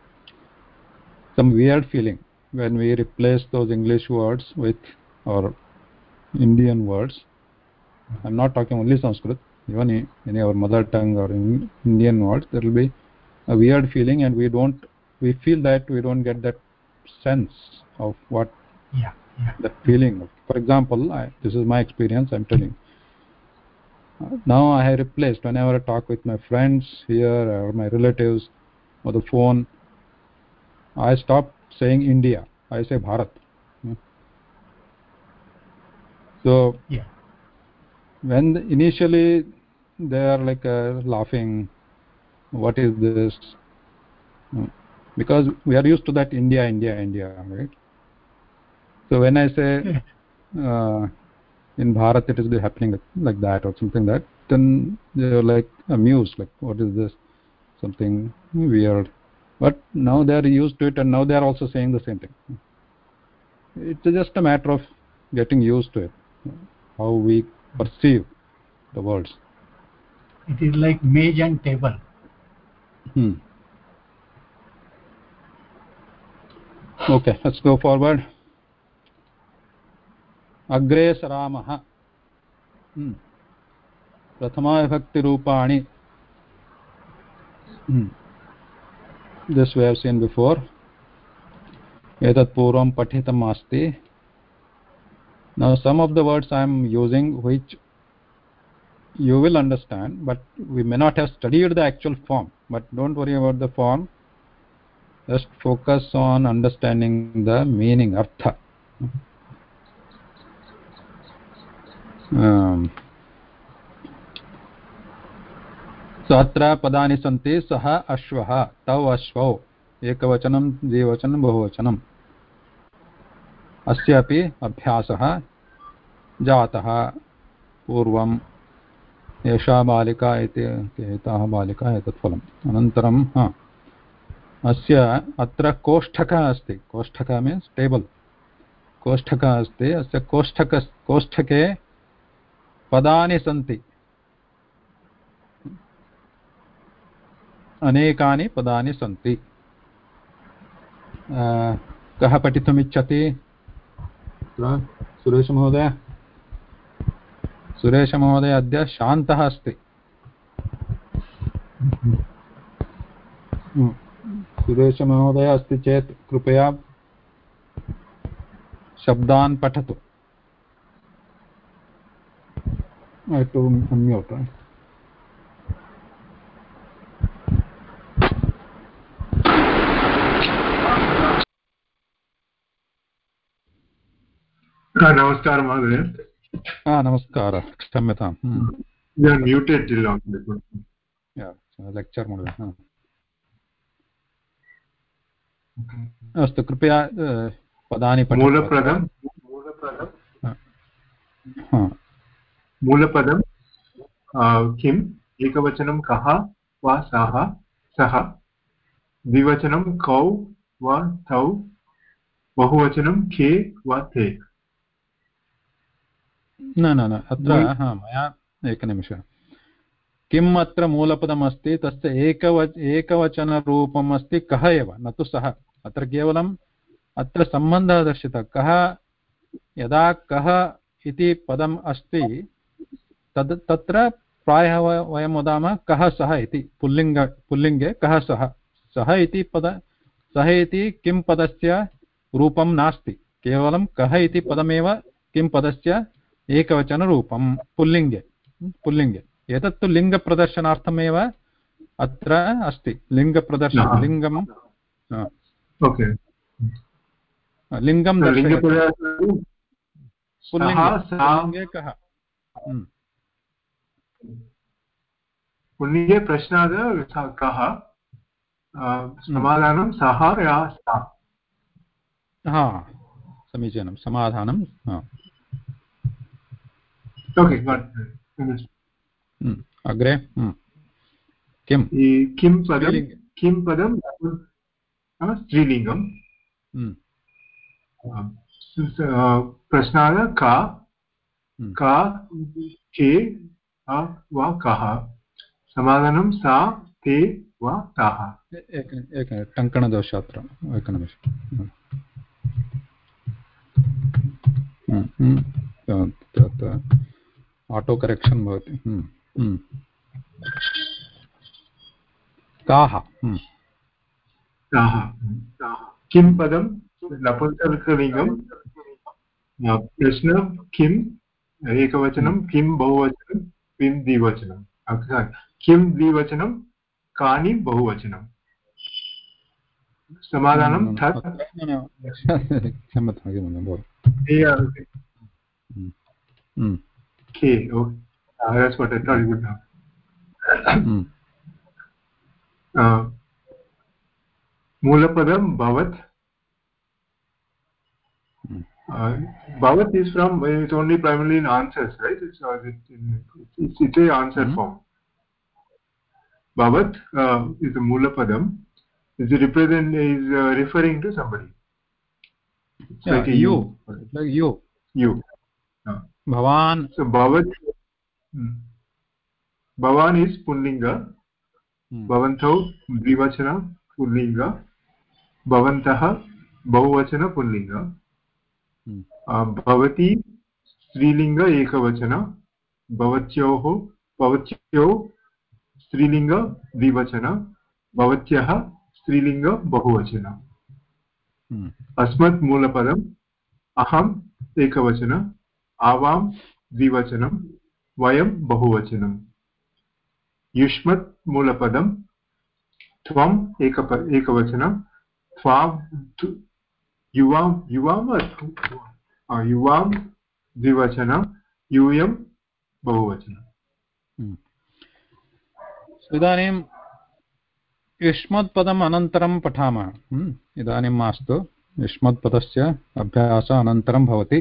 [SPEAKER 1] some weird feeling when we replace those english words with our indian words. I'm not talking only sanskrit even in, our mother tongue or in indian words. There will be a weird feeling and we don't we feel that we don't get that sense of what
[SPEAKER 6] Yeah, yeah.
[SPEAKER 1] that feeling of. For example I, this is my experience i'm telling now i have replaced whenever i talk with my friends here or my relatives or the phone i stop saying india i say bharat Hmm. so
[SPEAKER 6] Yeah.
[SPEAKER 1] when initially they are like uh, laughing what is this Hmm. because we are used to that india india india right so when i say uh, in bharat it is happening like, like that or something like that. Then they are like amused like what is this? Something weird. But now they are used to it and now they are also saying the same thing. It's just a matter of getting used to it how we perceive the words
[SPEAKER 6] It is like mage and table.
[SPEAKER 1] hmm. okay let's go forward अग्रे सरामः। प्रथमाविभक्तिरूपाणि this we seen before एतत् पूर्वं पठितम् अस्ति। न some of the words I am using which you will understand but we may not have studied the actual form but don't worry about the form just focus on understanding the meaning earth so अत्र पदानि सन्ति सः अश्वः तौ अश्वौ एकवचनं द्विवचनं बहुवचनम् अस्यापि अभ्यासः जातः पूर्वम् एषा बालिका इति एताः बालिका एतत् फलम् अनन्तरं हा अस्य अत्र कोष्ठकः अस्ति कोष्ठकः मीन्स् टेबल् कोष्ठकः अस्ति अस्य कोष्ठक कोष्ठके पदानि सन्ति। अनेकानि पदानि सन्ति। कः पठितुमिच्छति? सुरेशमहोदय। सुरेशमहोदय अद्य शान्तः अस्ति। सुरेशमहोदय अस्ति चेत् कृपया शब्दान् पठतु। टु अन्म्यूट्
[SPEAKER 7] नमस्कारः महोदय
[SPEAKER 1] नमस्कारः क्षम्यताम्
[SPEAKER 7] म्यूटेड्
[SPEAKER 1] लेक्चर् अस्तु कृपया पदानि
[SPEAKER 7] मूलपदं मूलपदं किम्? एकवचनं कः वा सः? सः। द्विवचनं कौ वा तौ? बहुवचनं के वा ते?
[SPEAKER 1] न न न अत्र हा मया एकनिमिषः। किम् अत्र मूलपदम् अस्ति तस्य एकव एकवचनरूपम् अस्ति कः एव? न तु सः। अत्र केवलम् अत्र सम्बन्धः दर्शितः। कः यदा कः इति पदम् अस्ति तद् तत्र प्रायः वयं वदामः कः सः इति पुल्लिङ्ग पुल्लिङ्गे कः सः? सः इति पद सः इति किं पदस्य रूपं नास्ति? केवलं कः इति पदमेव किं पदस्य एकवचनरूपं? पुल्लिङ्गे। पुल्लिङ्गे। एतत्तु लिङ्गप्रदर्शनार्थमेव अत्र अस्ति। लिङ्गप्रदर्शन लिङ्गं लिङ्गं पुल्लिङ्गे। कः?
[SPEAKER 7] पुल्लिङ्गे प्रश्नात् कः समाधानं सः या सा।
[SPEAKER 1] हा समीचीनं समाधानं
[SPEAKER 7] ओके
[SPEAKER 1] अग्रे किं
[SPEAKER 7] किं पदं? किं पदं? स्त्रीलिङ्गं प्रश्नाः का का के वा कः। समाधानं सा ते वा ताः।
[SPEAKER 1] एक टङ्कणदोष अत्र एकनिमिषम् आटो करेक्षन् भवति। काः
[SPEAKER 7] काः किं पदं? नपुंसकलिङ्गं प्रश्न किम् एकवचनं किं बहुवचनं किं द्विवचनं? किं द्विवचनं कानि बहुवचनं। समाधानं मूलपदं भवत्। भवत् is from its only primarily in answers right Bhavat uh, is a Mulapadam. Is represent is uh, referring to somebody.
[SPEAKER 1] It's yeah, like you. Like you.
[SPEAKER 7] You.
[SPEAKER 1] भवान्
[SPEAKER 7] so bhavat भवान् इस् पुल्लिङ्ग भवन्तौ द्विवचन पुल्लिङ्ग भवन्तः बहुवचन पुल्लिङ्ग भवती स्त्रीलिङ्ग एकवचन भवत्योः भवत्यो स्त्रीलिङ्ग द्विवचन भवत्यः स्त्रीलिङ्ग बहुवचन। अस्मत् मूलपदम् अहम् एकवचन आवां द्विवचनं वयं बहुवचनम् युष्मत् मूलपदं त्वम् एकप एकवचनं त्वां युवां युवां युवां द्विवचनं यूयं बहुवचनम्
[SPEAKER 1] इदानीं युष्मत्पदम् अनन्तरं पठामः। इदानीं मास्तु। युष्मत्पदस्य अभ्यासः अनन्तरं भवति।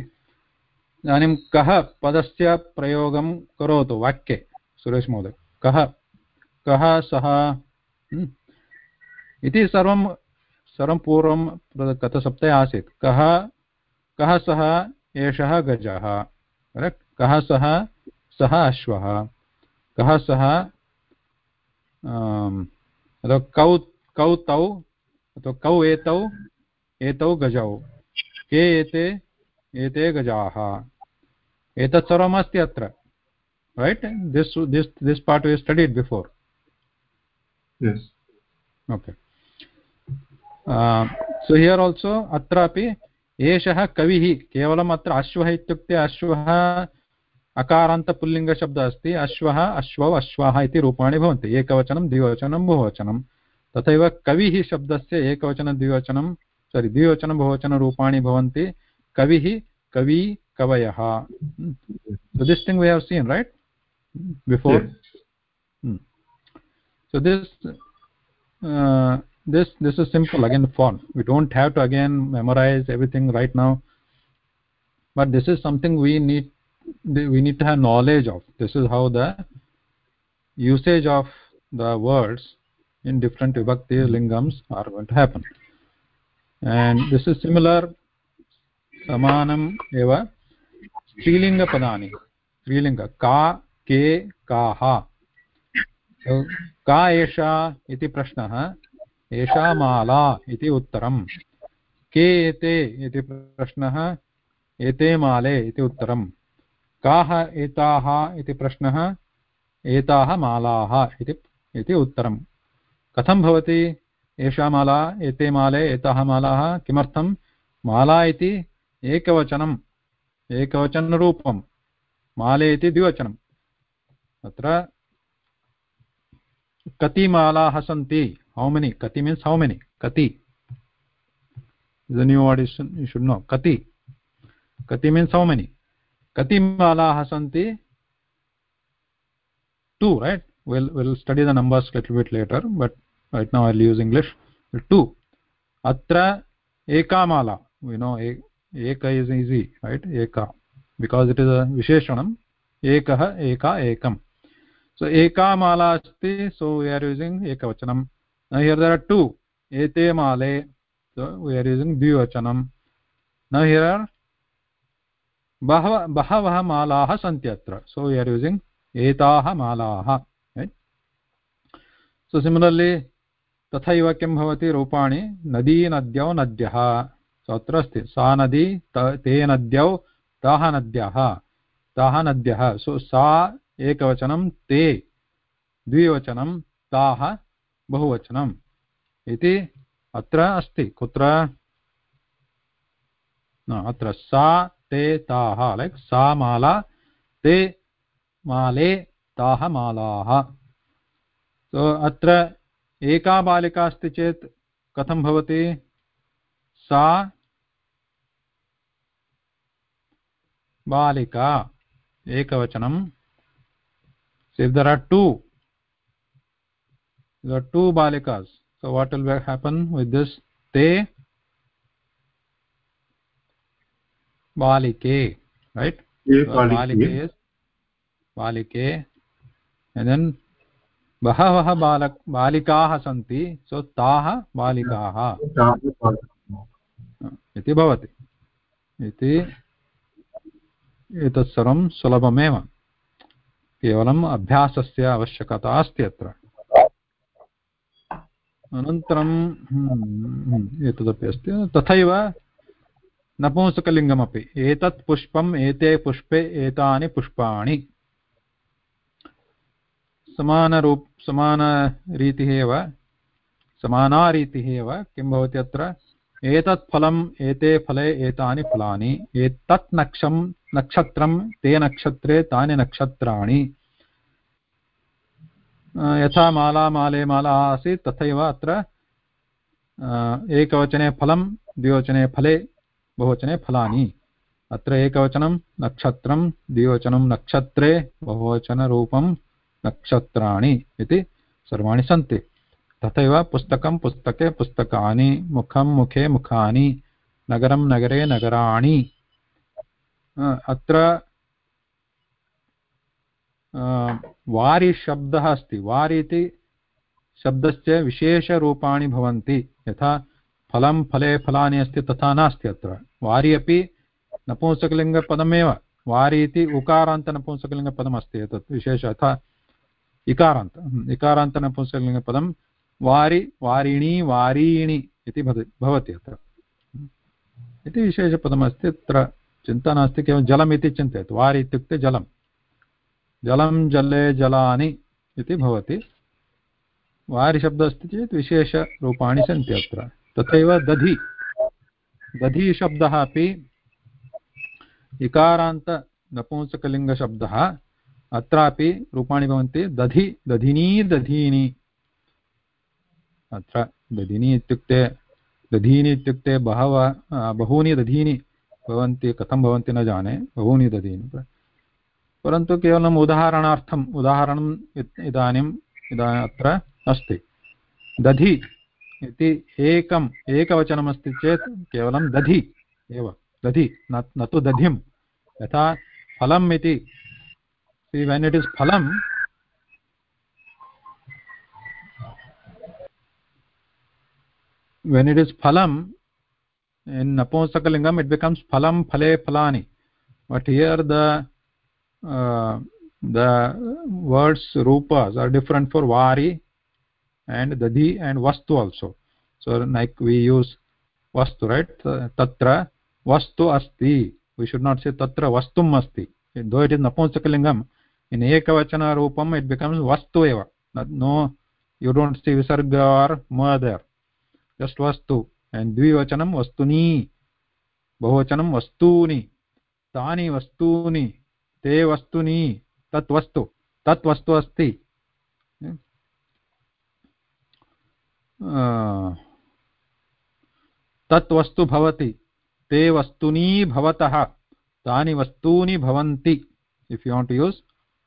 [SPEAKER 1] इदानीं कः पदस्य प्रयोगं करोतु? वाक्ये, सुरेश महोदय। कः कः सः? इति सर्वं सर्वं पूर्वं गतसप्ताहे आसीत्। कः कः सः? एषः गजः। कः सः? सः अश्वः। कः सः? कौ कौ तौ अथवा कौ एतौ एतौ गजौ। के एते एते गजाः। एतत् सर्वम् अस्ति अत्र right this this this part you studied before okay so here also अत्रापि एषः कविः केवलम् अत्र अश्वः इत्युक्ते अश्वः अकारान्तपुल्लिङ्गशब्दः अस्ति अश्वः अश्वौ अश्वाः इति रूपाणि भवन्ति। एकवचनं द्विवचनं बहुवचनं। तथैव कविः शब्दस्य एकवचनं द्विवचनं सारि द्विवचनं बहुवचनरूपाणि भवन्ति। कविः कवी कवयः। This thing we have seen right before so this uh, this this is simple again form we don't have to again memorize everything right now. But this is something we need we need to have knowledge of this is how the usage of the words in different vibhakti lingams are going to happen and this is similar samanam eva strilinga padani strilinga ka ke kaha का एषा इति प्रश्नः एषा माला इति उत्तरं के एते इति प्रश्नः एते माले इति उत्तरं काः एताः इति प्रश्नः, एताः मालाः इति उत्तरं कथं भवति एषा माला, एते माले, एताः मालाः? किमर्थं? माला इति एकवचनम् एकवचनरूपं माले इति द्विवचनम्। अत्र कति मालाः सन्ति? हौ मेनि कति मीन्स् हौ मेनि कति। New word you should know कति। कति मीन्स् हौ मेनि कति मालाः सन्ति to right will will study the numbers little bit later but right now I'll use English to अत्र एका माला वि नो एक इस् ईज़ि रैट् एका. बिकास् इट् इस् अ विशेषणम्, एकः, एका एकं सो एका माला अस्ति सो वि आर् यूसिङ्ग् एकवचनं हियर् दर् आर् टु एते माले सो वि आर् यूसिङ्ग् द्विवचनं न हियर् आर् बहव, बहवः मालाः सन्ति अत्र. सो वि आर् यूसिङ्ग् एताः मालाः सो सिमिलर्लि तथैव किं भवति? रूपाणि नदी, नद्यौ, नद्यः. सो अत्र अस्ति. सा नदी, ते नद्यौ, ताः नद्यः. ताः नद्यः. सो सा एकवचनं, ते द्विवचनं, ताः बहुवचनम् इति अत्र अस्ति. कुत्र? अत्र सा ते ताः लैक् सा माला, ते माले, ताः मालाः। सो अत्र एका बालिका अस्ति चेत् कथं भवति? सा बालिका, एकवचनं। Sir two two बालिकास् so what will happen with balike right? so balike is balike and then बहवः बालक बालिकाः सन्ति सो ताः बालिकाः इति भवति इति एतत् सर्वं सुलभमेव केवलम् अभ्यासस्य आवश्यकता अस्ति अत्र अनन्तरं एतदपि अस्ति तथैव नपुंसकलिङ्गमपि। एतत् पुष्पम्, एते पुष्पे, एतानि पुष्पाणि। समानरूप समानरीतिः एव समानारीतिः एव, किं भवति अत्र? एतत् फलम्, एते फले, एतानि फलानि। एतत् नक्षं नक्षत्रं ते नक्षत्रे, तानि नक्षत्राणि। यथा माला, माले, माला आसीत्, तथैव अत्र एकवचने फलं द्विवचने फले। बहुवचने फलानि। अत्र एकवचनं नक्षत्रं, द्विवचनं नक्षत्रे, बहुवचनरूपं नक्षत्राणि इति सर्वाणि सन्ति। तथैव पुस्तकं पुस्तके पुस्तकानि, मुखं मुखे मुखानि, नगरं नगरे नगराणि। अत्र वारि शब्दः अस्ति। वारि इति शब्दस्य विशेषरूपाणि भवन्ति। यथा फलं फले फलानि अस्ति तथा नास्ति अत्र। वारि अपि नपुंसकलिङ्गपदमेव। वारि इति उकारान्तनपुंसकलिङ्गपदम् अस्ति एतत् विशेष यथा इकारान्त। इकारान्तनपुंसकलिङ्गपदं वारि, वारिणी, वारीणि इति भवति अत्र। इति विशेषपदमस्ति अत्र चिन्ता नास्ति, केवलं जलम् इति चिन्तयतु। वारि इत्युक्ते जलं जलं, जले, जलानि इति भवति। वारिशब्दः अस्ति चेत् विशेषरूपाणि सन्ति अत्र। तथैव दधि। दधि शब्दः अपि इकारान्त नपुंसकलिङ्गशब्दः। अत्रापि रूपाणि भवन्ति दधि, दधिनी, दधीनि। अत्र दधिनी इत्युक्ते, दधीनि इत्युक्ते बहवः बहूनि दधीनि भवन्ति, कथं भवन्ति न जाने, बहूनि दधीनि। परन्तु केवलम् उदाहरणार्थम्, उदाहरणम् इदानीम्, इदा अत्र अस्ति। दधि इति एकम् एकवचनमस्ति चेत् केवलं दधि एव। दधि, न तु दधिं यथा फलम् इति। वेन् इट् इस् फलं वेन् इट् इस् फलम् इन् नपुंसकलिङ्गम् इट् बिकम्स् फलं फले फलानि। But here the the words rupas are different for vari and dadi and vastu also so like we use vastu right tatra vastu asti we should not say tatra vastum asti though it is napunsakalingam in ekavachana roopam it becomes vastu eva no you don't see visarga or ma there just vastu and dvivachanam vastuni बहुवचनं वस्तूनि तानि वस्तूनि ते वस्तूनि तत् वस्तु तत् वस्तु अस्ति तत् वस्तु भवति। ते वस्तूनि भवतः। तानि वस्तूनि भवन्ति। इफ् यु वाण्ट् यूस्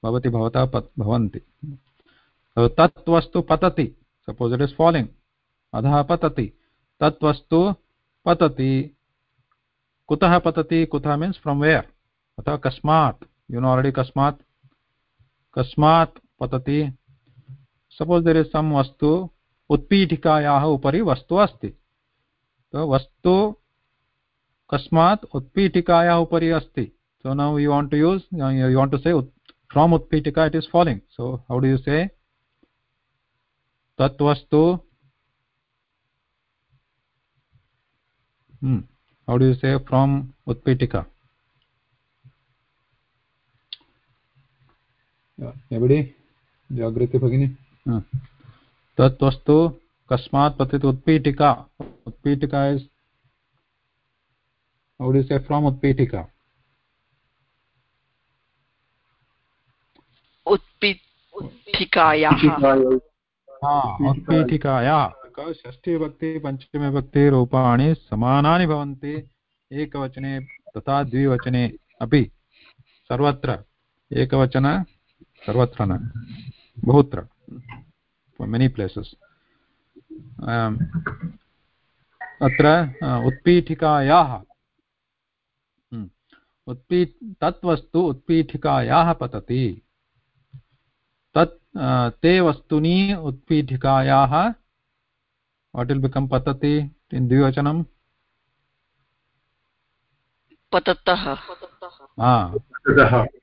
[SPEAKER 1] भवति भवतः भवन्ति। तत् वस्तु पतति। सपोज् इट् इस् फालिङ्ग् अधः पतति। तत् वस्तु पतति। कुतः पतति? कुतः मीन्स् फ्रम् वेर् अथवा कस्मात्। यु नो आल्रेडि कस्मात्। कस्मात् पतति। सपोज् देर् इस् सम् वस्तु उत्पीठिकायाः उपरि वस्तु अस्ति। वस्तु कस्मा उत्पीटिकाया उपरी अस्त। So now you want to use you want to say from उत्पीठिका it is falling so how do you say तत् वस्तु हौ डु यु से फ्राम् उत्पीठिका? जागृति भगिनी तत् कस्मात् पतति उत्पीठिका। उत्पीठिका is how do you say from utpitika
[SPEAKER 8] उत्पीठिकायाः।
[SPEAKER 1] उत्पीठिकायाः षष्ठीविभक्ति पञ्चमीविभक्तिरूपाणि समानानि भवन्ति। एकवचने तथा द्विवचने अपि। सर्वत्र। एकवचन सर्वत्र न। बहुत्र। Places um, अत्र उत्पीठिकायाः उत्पी तत् वस्तु उत्पीठिकायाः पतति। तत् ते वस्तूनि उत्पीठिकायाः वाट् विल् बिकम् पतति द्विवचनं?
[SPEAKER 8] पततः।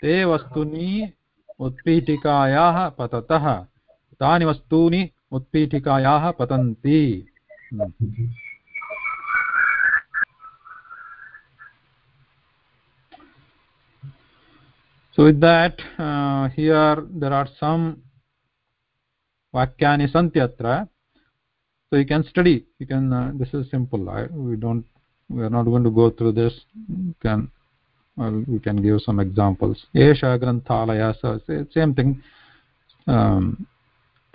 [SPEAKER 1] ते वस्तूनि उत्पीठिकायाः पततः। तानि वस्तूनि उत्पीठिकायाः पतन्ति। So with that here there are some वाक्यानि सन्ति अत्र so you can study you can this is simple we don't we are not going to go through this can you can give some examples एषः ग्रन्थालयः
[SPEAKER 7] same thing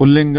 [SPEAKER 7] पुल्लिङ्ग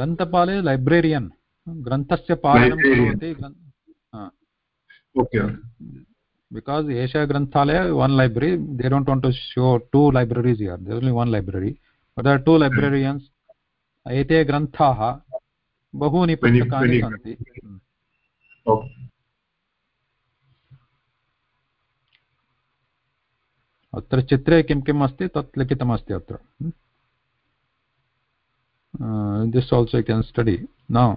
[SPEAKER 1] ग्रंथपाले librarian ग्रन्थस्य पालनं because एष ग्रन्थालय one library they don't want to show to libraries here they only one library to librarians एते ग्रन्थाः बहूनि पुस्तकानि सन्ति।
[SPEAKER 7] हम्म।
[SPEAKER 1] अत्र चित्रे किं किम् अस्ति? तत् लिखितमस्ति अत्र। हम्म। This also you can study now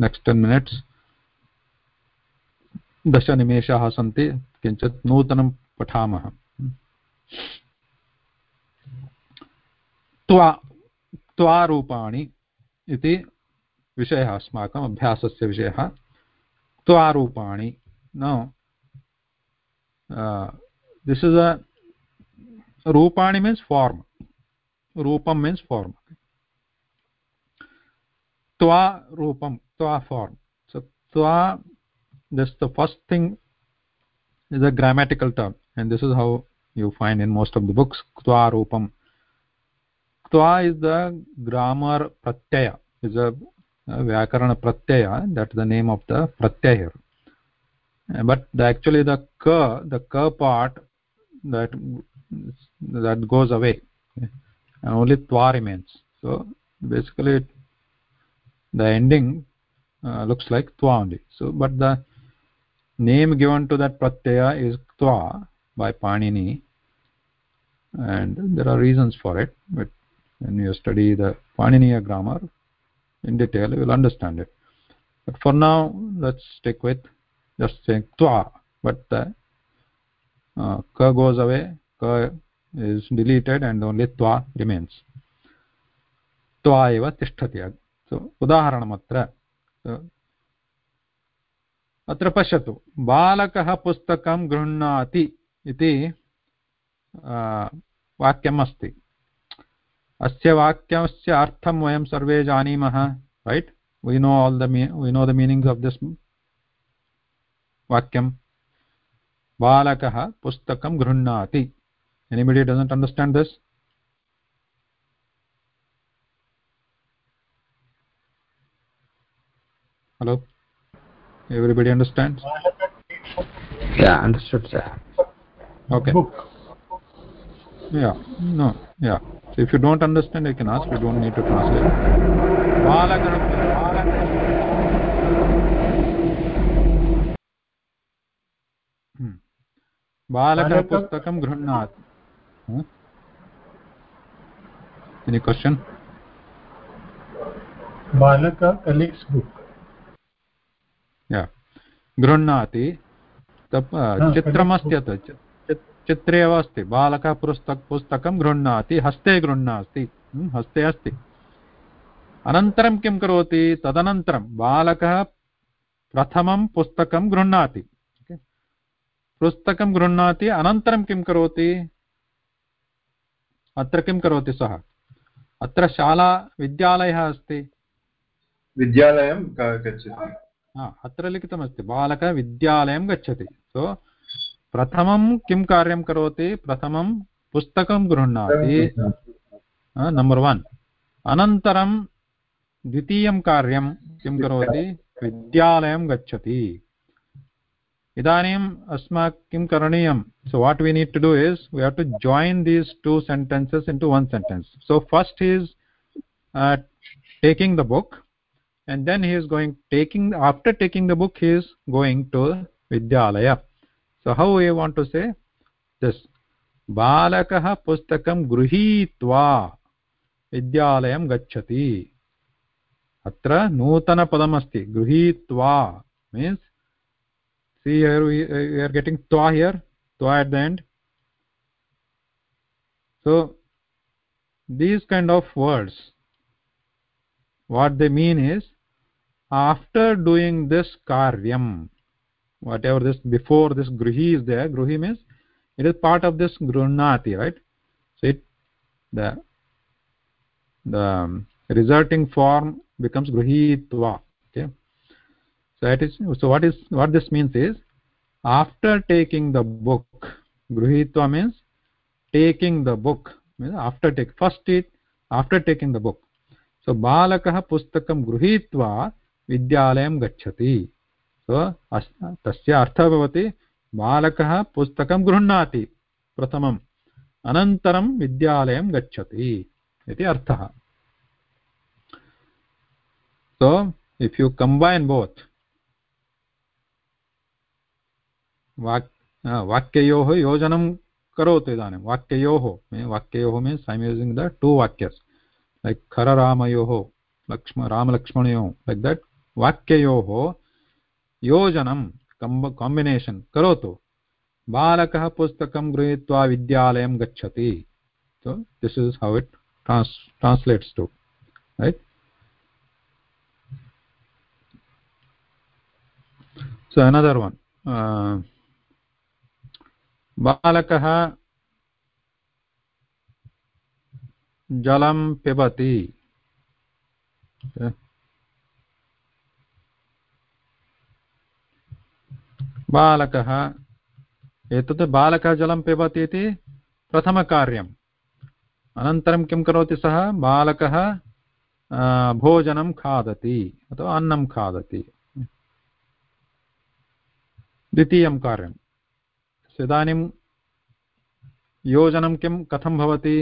[SPEAKER 1] next ten minutes दशनिमेषाः सन्ति, किञ्चित् नूतनं पठामः। त्वा, त्वारूपाणि इति विषयः अस्माकम् अभ्यासस्य विषयः। त्वारूपाणि नौ this is a rupani means form rupam means form twa rupam twa form so twa this the first thing is a grammatical term. And this is how you find in most of the books twa rupam twa is the grammar pratyaya is a, vyakarana pratyaya that's the name of the pratyaya here but the, actually the ka the ka part that that goes away. And only twa remains. So basically the ending uh, looks like twa only. So but the name given to that pratyaya is twa by panini and there are reasons for it but when you study the paniniya grammar in detail you will understand it. But for now let's stick with just saying twa but the uh, ka goes away ka is deleted and only twa remains. Twa eva tishtati udaharanamatra so, अत्र। पश्यतु। बालकः पुस्तकं गृह्णाति इति वाक्यम् अस्ति। अस्य वाक्यस्य अर्थं वयं सर्वे जानीमः right we know all the we know the meanings of this वाक्यं बालकः पुस्तकं गृह्णाति। Anybody doesn't understand this hello everybody understands
[SPEAKER 3] yeah understood sir
[SPEAKER 1] okay
[SPEAKER 6] book
[SPEAKER 1] yeah no yeah so if you don't understand you can ask you don't need to translate balakah बालकः पुस्तकं गृह्णाति any question
[SPEAKER 6] balaka collects book
[SPEAKER 1] yeah गृह्णाति चित्रमस्ति अत्र चित्रे एव अस्ति बालकः पुस्तक पुस्तकं गृह्णाति हस्ते गृह्णाति हस्ते अस्ति। अनन्तरं किं करोति? तदनन्तरं बालकः प्रथमं पुस्तकं गृह्णाति। पुस्तकं गृह्णाति अनन्तरं किं करोति? अत्र किं करोति सः? अत्र शाला विद्यालयः अस्ति।
[SPEAKER 7] विद्यालयं गच्छति
[SPEAKER 1] अत्र लिखितमस्ति बालकः विद्यालयं गच्छति। सो प्रथमं किं कार्यं करोति? प्रथमं पुस्तकं गृह्णाति। नम्बर् वन् अनन्तरं द्वितीयं कार्यं किं करोति? विद्यालयं गच्छति। इदानीम् अस्माकं किं करणीयं? So what we need to do is we have to join these two sentences into one sentence so first is taking the book. And then he is going taking after taking the book he is going to vidyalaya so how we want to say this balakah pustakam gruhitva विद्यालयं गच्छति अत्र नूतनपदम् अस्ति गृहीत्वा means see here we, we are getting twa here twa at the end so these kind of words what they mean is after doing this karyam whatever this before this gruhi is there gruhi means it is part of this grunati right? So it the the resulting form becomes gruhitva okay? So that is so what is what this means is after taking the book gruhitva means taking the book means after take first it after taking the book. So balakah pustakam gruhitva vidyalayam gachati so tasya artha bhavati बालकः पुस्तकं गृह्णाति, प्रथमम्। अनन्तरं विद्यालयं गच्छति इति अर्थः। So, if you combine both, वाक् वाक्ययोः योजनं करोतु इदानीं। वाक्ययोः वाक्ययोः means I am using the two वाक्यस् like खररामयोः लक्ष्म रामलक्ष्मणयोः लैक् दट् वाक्यो योजनं कम्ब काम्बिनेशन् करोतु। बालकः पुस्तकं गृहीत्वा विद्यालयं गच्छति। So this is how it trans translates to so another one बालकः जलं पिबति। बालकः एतत् बालकः जलं पिबति इति प्रथमकार्यम्। अनन्तरं किं करोति सः? बालकः भोजनं खादति अथवा अन्नं खादति। द्वितीयं कार्यम्। इदानीं योजनं किं? कथं भवति?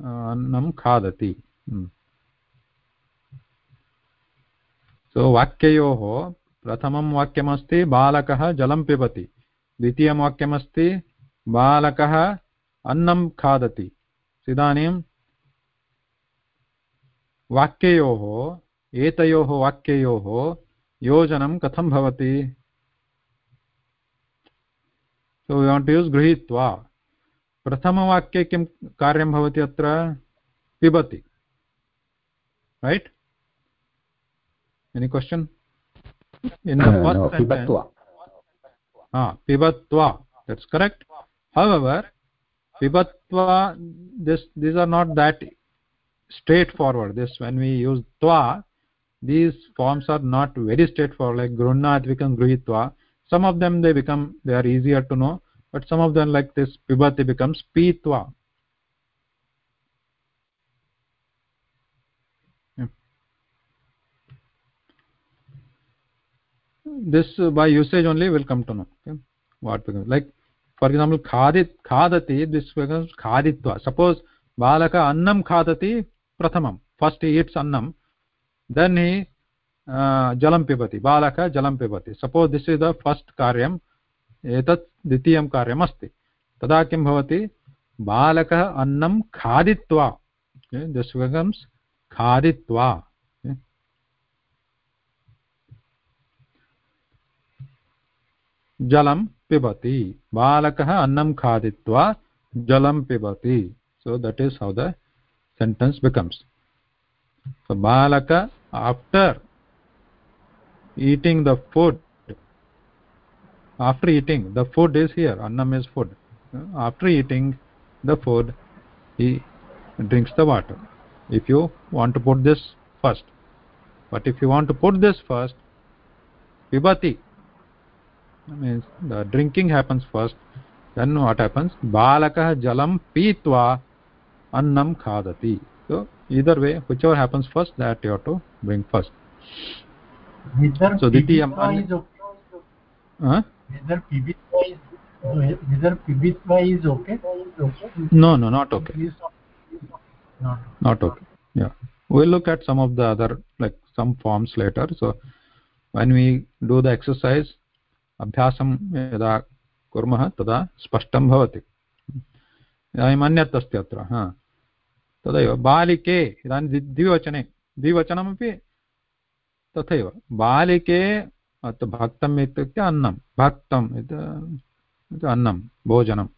[SPEAKER 1] अन्नं खादति। सो वाक्ययोः प्रथमं वाक्यमस्ति, बालकः जलं पिबति। द्वितीयं वाक्यमस्ति, बालकः अन्नं खादति। इदानीं वाक्ययोः, एतयोः वाक्ययोः योजनं कथं भवति? सो वि वाण्ट् यूस् गृहीत्वा। प्रथमवाक्ये किं कार्यं भवति अत्र? पिबति। Right any question in the first no, sentence pibatva ah pibatva that's correct. However pibatva this these are not that straightforward. This when we use twa these forms are not very straightforward like grunat becomes gruhitva. Some of them they become they are easier to know but some of them like this pibati becomes pitva this uh, by usage only will come to know okay? what becomes like for example khadit khadati this becomes khaditva suppose balaka annam khadati prathamam first he eats annam then he uh, jalam pibati balaka jalam pibati suppose this is the first karyam etat द्वितीयं कार्यम् अस्ति तदा किं भवति बालकः अन्नं खादित्वा this becomes खादित्वा जलं पिबति बालकः अन्नं खादित्वा जलं पिबति so that is how the sentence becomes so balaka after eating the food after eating the food is here annam is food after eating the food he drinks the water if you want to put this first but if you want to put this first pibati means the drinking happens first then what happens? Balakah jalam pitva annam khadati. So either way whichever happens first that you have to bring first.
[SPEAKER 6] Whether so ditiyam is okay. Huh? whether pibitva is whether pibitva is okay.
[SPEAKER 1] No no not okay. Not, not okay. Yeah. We'll look at some of the other like some forms later. So when we do the exercise अभ्यासं यदा कुर्मः तदा स्पष्टं भवति। इदानीम् अन्यत् अस्ति अत्र, हा। तदैव, बालिके, इदानीं द्विवचने, द्विवचनमपि तथैव। बालिके अत्र भक्तम् इत्युक्ते अन्नं, भक्तम् इति अन्नं, भोजनं।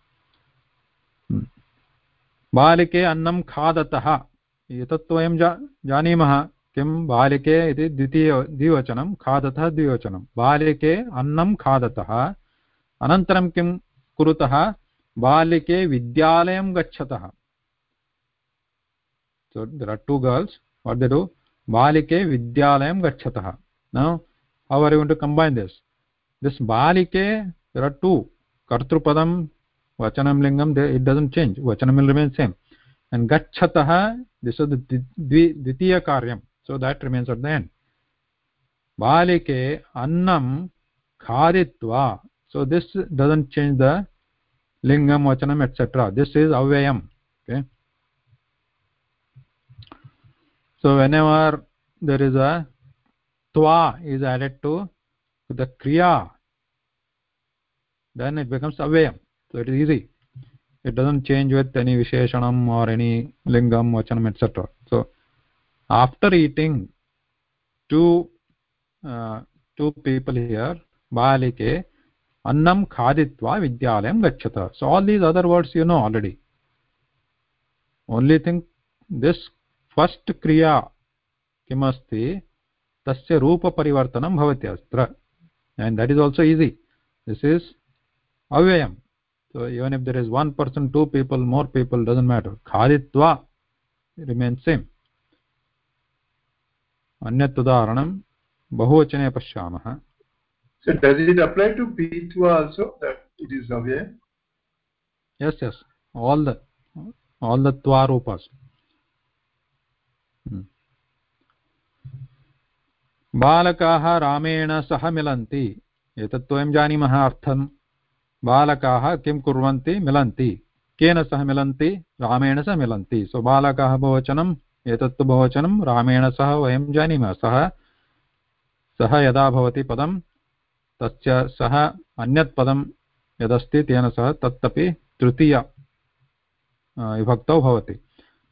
[SPEAKER 1] बालिके अन्नं खादतः, एतत् वयं जा, जानीमः। किं बालिके इति द्वितीय द्विवचनं खादतः द्विवचनं। बालिके अन्नं खादतः अनन्तरं किं कुरुतः? बालिके विद्यालयं गच्छतः। So there are two girls what they बालिके विद्यालयं गच्छतः। न how are you to combine this this बालिके there are two कर्तृपदं, वचनं, लिङ्गं इट् डजन् चेञ्ज् वचनं विल् रिमेन् सेम् अण्ड् गच्छतः दिस् द्वि द्वितीयकार्यं so that remains at the end balike annam khaditva so this doesn't change the lingam vachanam etc this is avyayam okay so whenever there is a twa is added to the kriya then it becomes avyayam so it is easy it doesn't change with any visheshanam or any lingam vachanam etc after eating two uh, two people here balike annam khaditva vidyalayam gacchata so all these other words you know already only thing this first kriya kimasti tasya rupa parivartanam bhavati astra and that is also easy this is avyayam so even if there is one person two people more people doesn't matter khaditva remains same अन्यत् उदाहरणं बहुवचने पश्यामः।
[SPEAKER 7] So does it apply to Pitva also that it is away?
[SPEAKER 1] Yes, yes. All the all the twa rupas. बालकाः रामेण सह मिलन्ति। एतत् वयं जानीमः अर्थं। बालकाः किं कुर्वन्ति? मिलन्ति। केन सह मिलन्ति? रामेण सह मिलन्ति। सो बालकाः बहुवचनम् एतत्तु बहुवचनं रामेण सह वयं जानीमः। सः सः यदा भवति पदं, तस्य सः अन्यत् पदं यदस्ति, तेन सह तदपि तृतीय विभक्तौ भवति।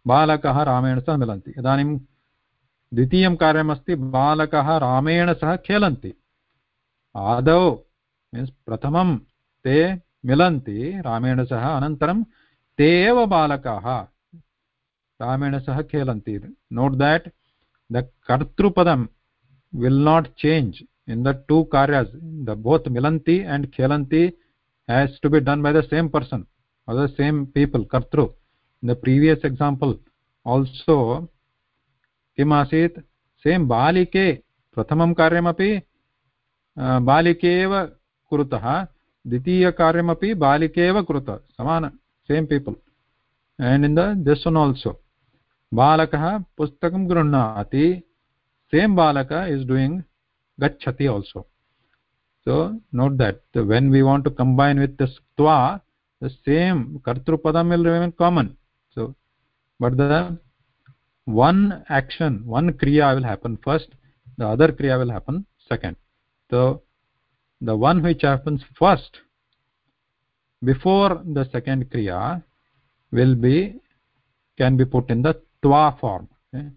[SPEAKER 1] बालकः रामेण सह मिलन्ति। इदानीं द्वितीयं कार्यमस्ति, बालकः रामेण सह खेलन्ति। आदौ, मीन्स् प्रथमं ते मिलन्ति, रामेण सह, अनन्तरं ते एव बालकाः। रामेण सह खेल note that the कर्तृपदं will not change in the two कार्यास् the both मिलन्ति and खेलन्ति has to be done by the person person the same people कर्तृ in the previous example also किम् आसीत् सेम् बालिके प्रथमं कार्यमी बालिके एव कुरुतः द्वितीयकार्यमपि बालिके एव कृतः समान same people and in this one also बालकः पुस्तकं गृह्णाति। सेम् बालक इस् डूयिङ्ग् गच्छति also so note that when we want to combine with स्त्वा the same कर्तृपदम् will so but the action one क्रिया will happen first the other क्रिया will happen second so the one which happens first before the second क्रिया will be can be put in the twa form okay?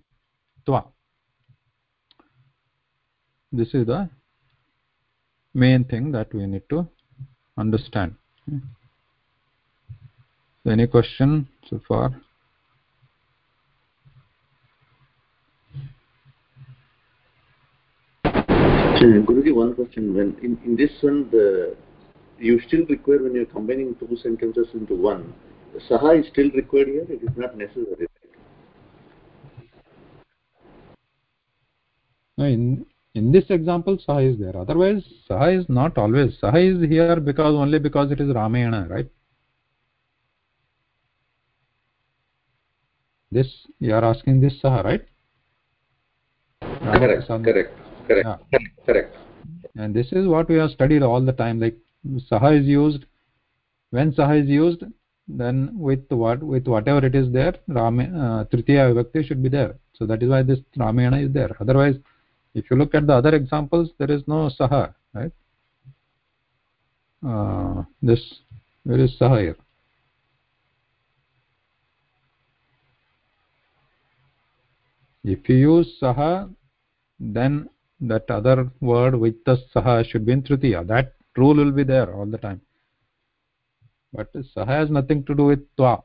[SPEAKER 1] twa this is the main thing that we need to understand so any question so far
[SPEAKER 8] Guruji, one question. When in, in this one, the you still require when you're combining two sentences into one, saha is still required here. It is not necessary.
[SPEAKER 1] No, in in this example saha is there. Otherwise saha is not always. Saha is here because only because it is ramayana right? This you are asking this saha right?
[SPEAKER 8] Correct correct correct yeah. correct
[SPEAKER 1] and this is what we have studied all the time like saha is used. When saha is used then with what with whatever it is there ram uh, tritiya vibhakti should be there. So that is why this ramayana is there. Otherwise if you look at the other examples there is no saha right uh, this where is saha here if you use saha then that other word with the saha should be in tritiya that rule will be there all the time but saha has nothing to do with twa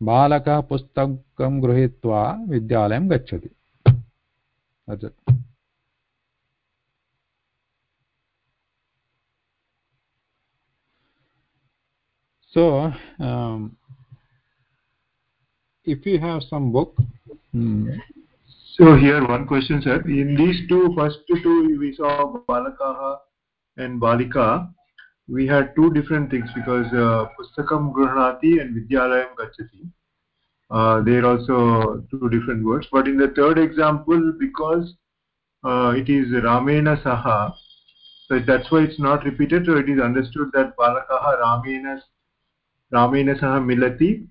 [SPEAKER 1] बालकः पुस्तकं गृहीत्वा विद्यालयं गच्छति that's it. So um, if you have some book hmm.
[SPEAKER 7] so here one question sir. In these two first two we saw balakaha and balika. We had two different things because uh, pustakam gruhnati and vidyalayam gachati uh, are also two different words. But in the third example, because uh, it is Ramena Saha, so that's why it's not repeated. So it is understood that Balakaha Ramena Ramena Saha Milati,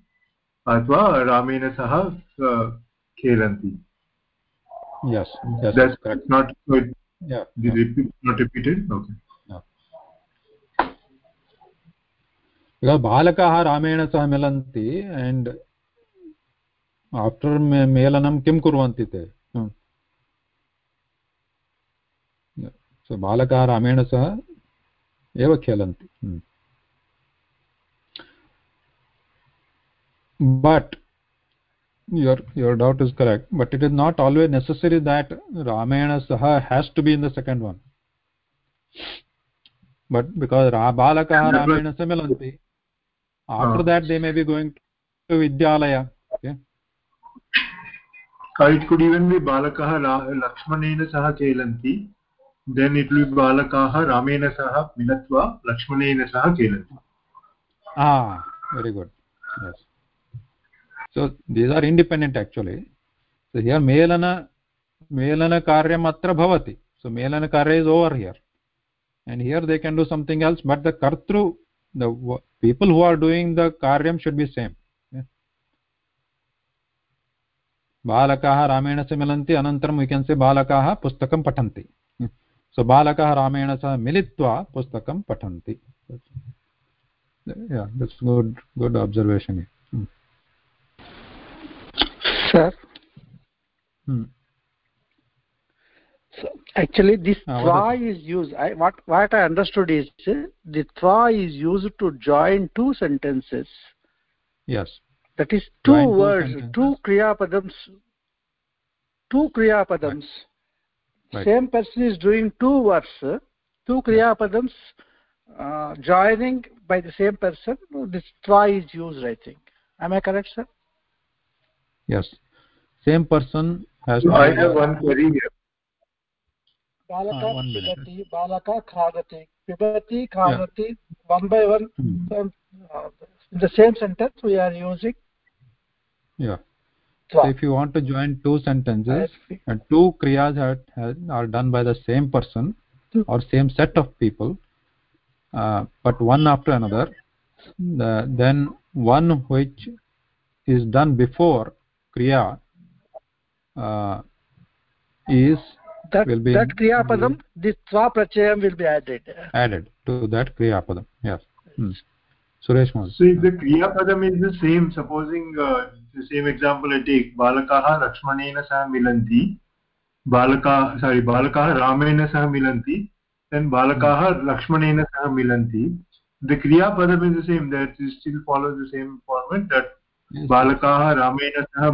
[SPEAKER 7] Atva Ramena Saha uh,
[SPEAKER 1] Yes, yes,
[SPEAKER 7] that's,
[SPEAKER 1] correct.
[SPEAKER 7] not so it,
[SPEAKER 1] yeah,
[SPEAKER 7] yeah. Repeat, not repeated. Okay.
[SPEAKER 1] because balakaha rameణ Saha milanti and after मेलनं किं कुर्वन्ति ते बालकाः रामेण सह एव खेलन्ति but your your doubt is correct but it is not always necessary that रामेण सह has to be in the second one but because रा बालकाः रामेण सह मिलन्ति after that they may be going to विद्यालय
[SPEAKER 7] it could even be balakaha lakshmanena saha kelanti then it will be balakaha ramena saha milatva lakshmanena saha kelanti
[SPEAKER 1] ah very good yes so these are independent actually so here melana melana karyam atra bhavati so melana karya is over here and here they can do something else but the kartru the people who are doing the karyam should be same बालकाः रामेण सह मिलन्ति अनन्तरं we can से बालकाः पुस्तकं पठन्ति सो बालकाः रामेण सह मिलित्वा पुस्तकं पठन्ति good good
[SPEAKER 5] observation
[SPEAKER 1] hmm.
[SPEAKER 5] so actually this
[SPEAKER 1] uh,
[SPEAKER 5] twa is used I, what what i understood is uh, the twa is used to join two sentences
[SPEAKER 1] yes
[SPEAKER 5] that is two
[SPEAKER 1] join
[SPEAKER 5] words
[SPEAKER 1] two,
[SPEAKER 5] two kriya padams two kriya padams
[SPEAKER 1] right.
[SPEAKER 5] same person is doing two words two kriya padams uh, joining by the same person this twa is used i think. Am i correct sir?
[SPEAKER 1] Yes. Same person has
[SPEAKER 7] so i have one query here.
[SPEAKER 5] Balaka uh, pibati balaka khadati pibati khadati yeah. one by one hmm. uh, in the same sentence we are using
[SPEAKER 1] yeah. So if you want to join two sentences and two kriyas are, are done by the same person or same set of people uh, but one after another the, then one which is done before kriya uh, is
[SPEAKER 5] that
[SPEAKER 1] will be
[SPEAKER 5] that kriya padam this twa prachayam will be added.
[SPEAKER 1] added to that kriya padam yes. Hmm. suresh Mohan.
[SPEAKER 7] so if the kriya padam is the same supposing uh, the same example i take balakaha lakshmanena sah milanti balaka sorry balakaha ramena sah milanti then balakaha hmm. lakshmanena sah milanti the kriya padam is the same that it still follows the same format that बालकाः रामेण सह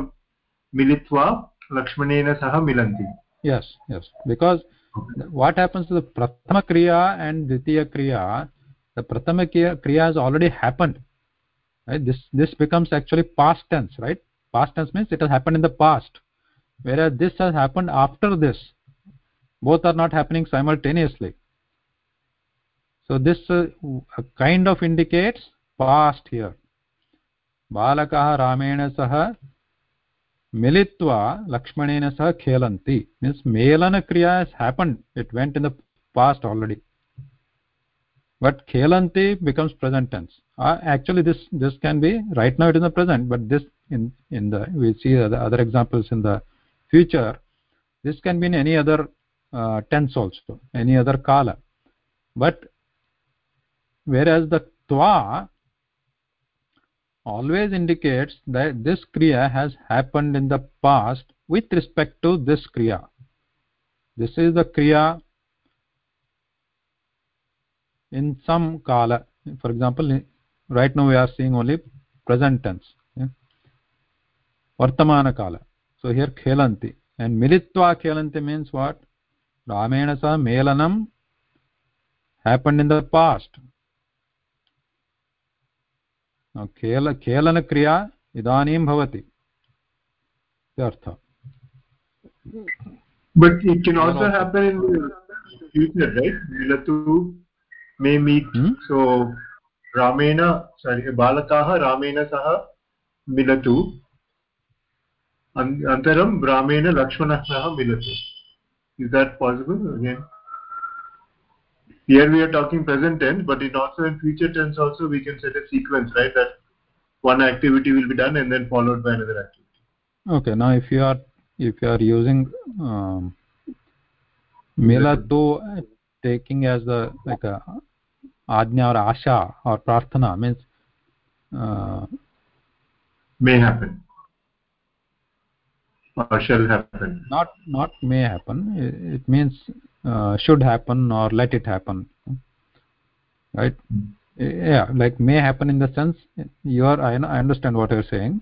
[SPEAKER 7] मिलित्वा लक्ष्मणेन सह मिलन्ति
[SPEAKER 1] yes yes because what happens to the prathama kriya and ditiya kriya the prathama kriya has already happened right this this becomes actually past tense right past tense means it has happened in the past whereas this has happened after this both are not happening simultaneously so this uh, kind of indicates past here बालकाः रामेण सह मिलित्वा लक्ष्मणेन सह खेलन्ति means मेलनक्रिया is happen it went in the past already but khelanti becomes present tense. Uh, actually this this can be right now it is the present but this in in the we see the other examples in the future. This can be in any other uh, tense also any other kala. But whereas the twa always indicates that this kriya has happened in the past with respect to this kriya. This is the kriya in some kala for example right now we are seeing only present tense yeah? vartamana kala. So here khelanti. And militva khelanti means what? Ramena sa melanam happened in the past. Now khela khelana kriya idanim bhavati. Artha?
[SPEAKER 7] But it can also happen in future right? Milatu may meet
[SPEAKER 1] hmm?
[SPEAKER 7] so ramena sorry balakaah ramena sah milatu. Antaram ramena lakshmanah sah milatu. Is that possible? Again here we are talking present tense but in also in future tense also we can set a sequence right? That one activity will be done and then followed by another activity.
[SPEAKER 1] Okay now if you are if you are using um, milatu taking as the like a ajna or asha or prarthana means uh,
[SPEAKER 7] may happen. Or shall happen.
[SPEAKER 1] Not not may happen. It, it means uh, should happen or let it happen. Right? Yeah like may happen in the sense you are I, I understand what you're saying.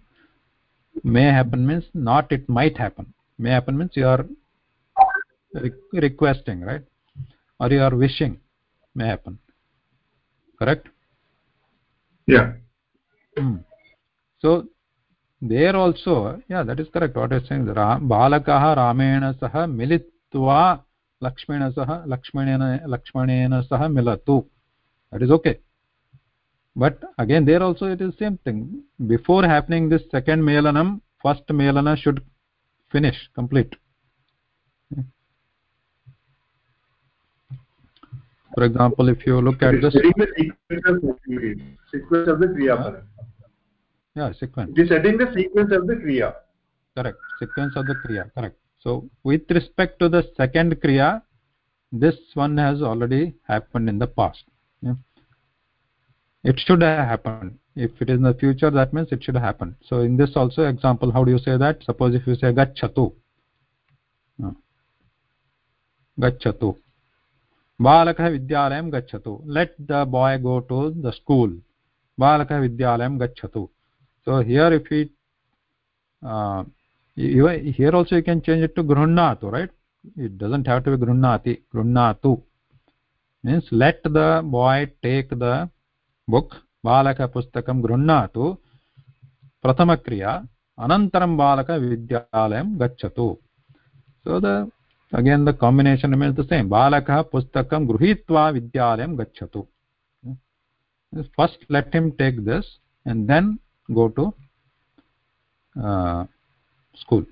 [SPEAKER 1] May happen means not it might happen. May happen means you are re requesting right or you are wishing may happen correct
[SPEAKER 7] yeah
[SPEAKER 1] hmm. so there also yeah that is correct what you're saying balakah ramena sah militva lakshmana sah lakshmanena lakshmanena sah milatu that is okay but again there also it is same thing before happening this second melanam first melana should finish complete for example if you look at this
[SPEAKER 7] sequence of the kriya
[SPEAKER 1] yeah. sequence.
[SPEAKER 7] It is setting the sequence of the kriya.
[SPEAKER 1] Correct. Sequence of the kriya. Correct. So with respect to the second kriya this one has already happened in the past. Yeah? it should have happened. If it is in the future that means it should happen. So in this also example how do you say that? Suppose if you say gachatu gachatu बालकः विद्यालयं गच्छतु। Let the boy go to the school बालकः विद्यालयं गच्छतु। So here if it here also you can change it to गृह्णातु right it doesn't have to be गृह्णाति गृह्णातु means let the boy take the book बालकपुस्तकं गृह्णातु प्रथमक्रिया अनन्तरं बालकविद्यालयं गच्छतु so the again the combination remains the same. Balakah pustakam gruhitva vidyalaya gachatu first let him take this and then go to uh, school.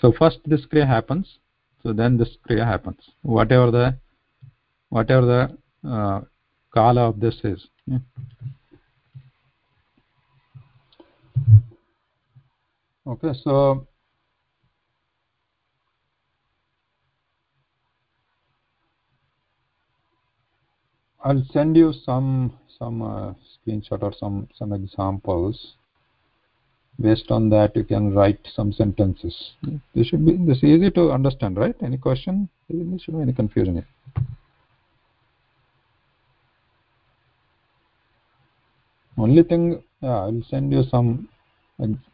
[SPEAKER 1] So first this kriya happens so then this kriya happens. Whatever the whatever the uh, kala of this is yeah. Okay so i'll send you some some uh, screenshot or some some examples. Based on that you can write some sentences. This should be this easy to understand right? Any question? There should be any confusion here. Only thing yeah, i'll send you some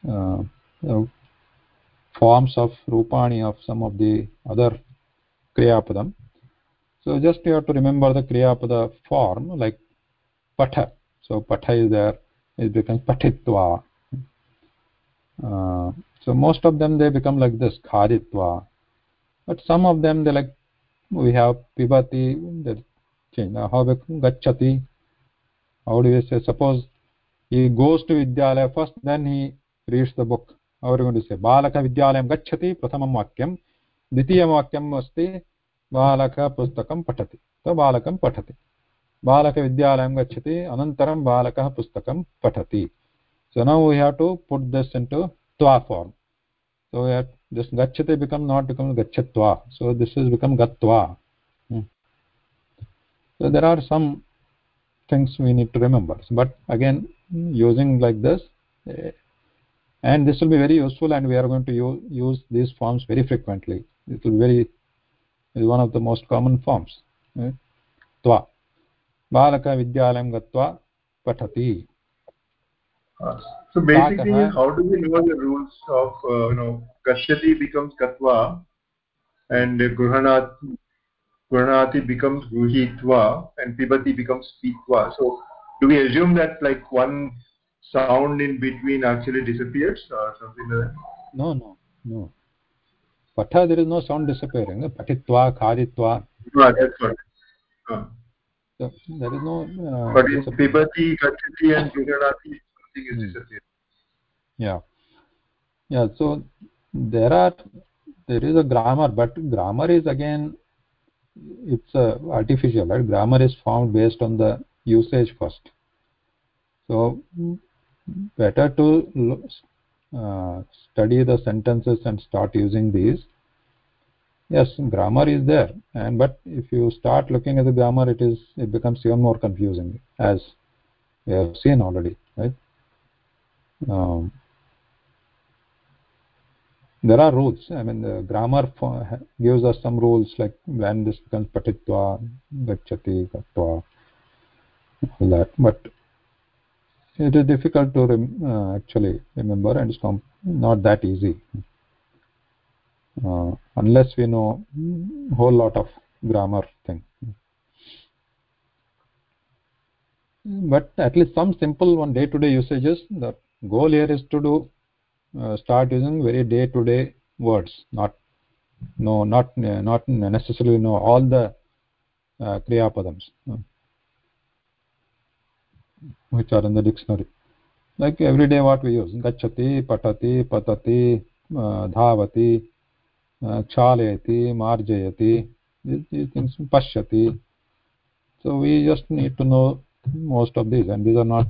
[SPEAKER 1] uh, forms of rupani of some of the other kriyapadam. So just you have to remember the kriyapada form like patha. So patha is there it becomes patitva. Uh, so most of them they become like this khaditva. But some of them they like we have pibati that change. Now how gachati how do you say? Suppose he goes to vidyalaya first then he reads the book अवरुणस्य बालकः विद्यालयं गच्छति, प्रथमं वाक्यं, द्वितीयं वाक्यम् अस्ति, बालकपुस्तकं पठति। बालकं पठति। बालकविद्यालयं गच्छति अनतर बालकः पुस्तकं पठति so now we have to put this into त्वा फार्म् सो दिस् गच्छति बिकम् नाट् बिकम् गच्छत्वा। सो दिस् इस् बिकम् गत्वा। So there are some things we need to remembers but again using like this and this will be very useful and we are going to use, use these forms very frequently. It will be very is one of the most common forms tva. Balaka vidyalayam gatva patati.
[SPEAKER 7] So basically how do we know the rules of uh, you know kashyati becomes gatva and gruhanati gruhanati becomes gruhitva and pibati becomes pitva? So do we assume that like one sound in between actually disappears or something like that?
[SPEAKER 1] No no no. Patha there is no sound disappearing patitva khaditva.
[SPEAKER 7] No that's what. Uh.
[SPEAKER 1] so there is no uh,
[SPEAKER 7] but in pibati gachati and gridati something is
[SPEAKER 1] Hmm.
[SPEAKER 7] disappearing.
[SPEAKER 1] Yeah. Yeah so there are there is a grammar but grammar is again it's uh, artificial right? Grammar is formed based on the usage first. So better to uh, study the sentences and start using these. Yes grammar is there and but if you start looking at the grammar it is it becomes even more confusing as we have seen already right? Um, there are rules. I mean the grammar gives us some rules like when this becomes patitva gachati gatva that but it is difficult to rem uh, actually remember and it's not that easy. Uh, unless we know whole lot of grammar thing. But at least some simple one day to day usages the goal here is to do uh, start using very day to day words not no not uh, not necessarily know all the uh, kriya padams which are in the dictionary like every day what we use gachati patati patati uh, dhavati uh, chalayati marjayati these, these things pashyati so we just need to know most of these and these are not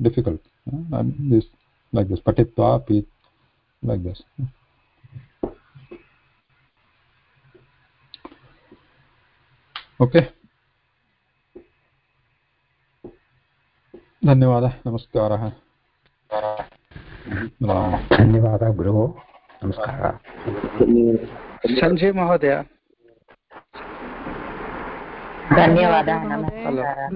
[SPEAKER 1] difficult uh, and this like this patitva pit like this okay धन्यवादः नमस्कारः।
[SPEAKER 3] धन्यवादः गुरुः। नमस्कारः।
[SPEAKER 5] सञ्जय महोदय।
[SPEAKER 9] धन्यवादः नमस्कारः।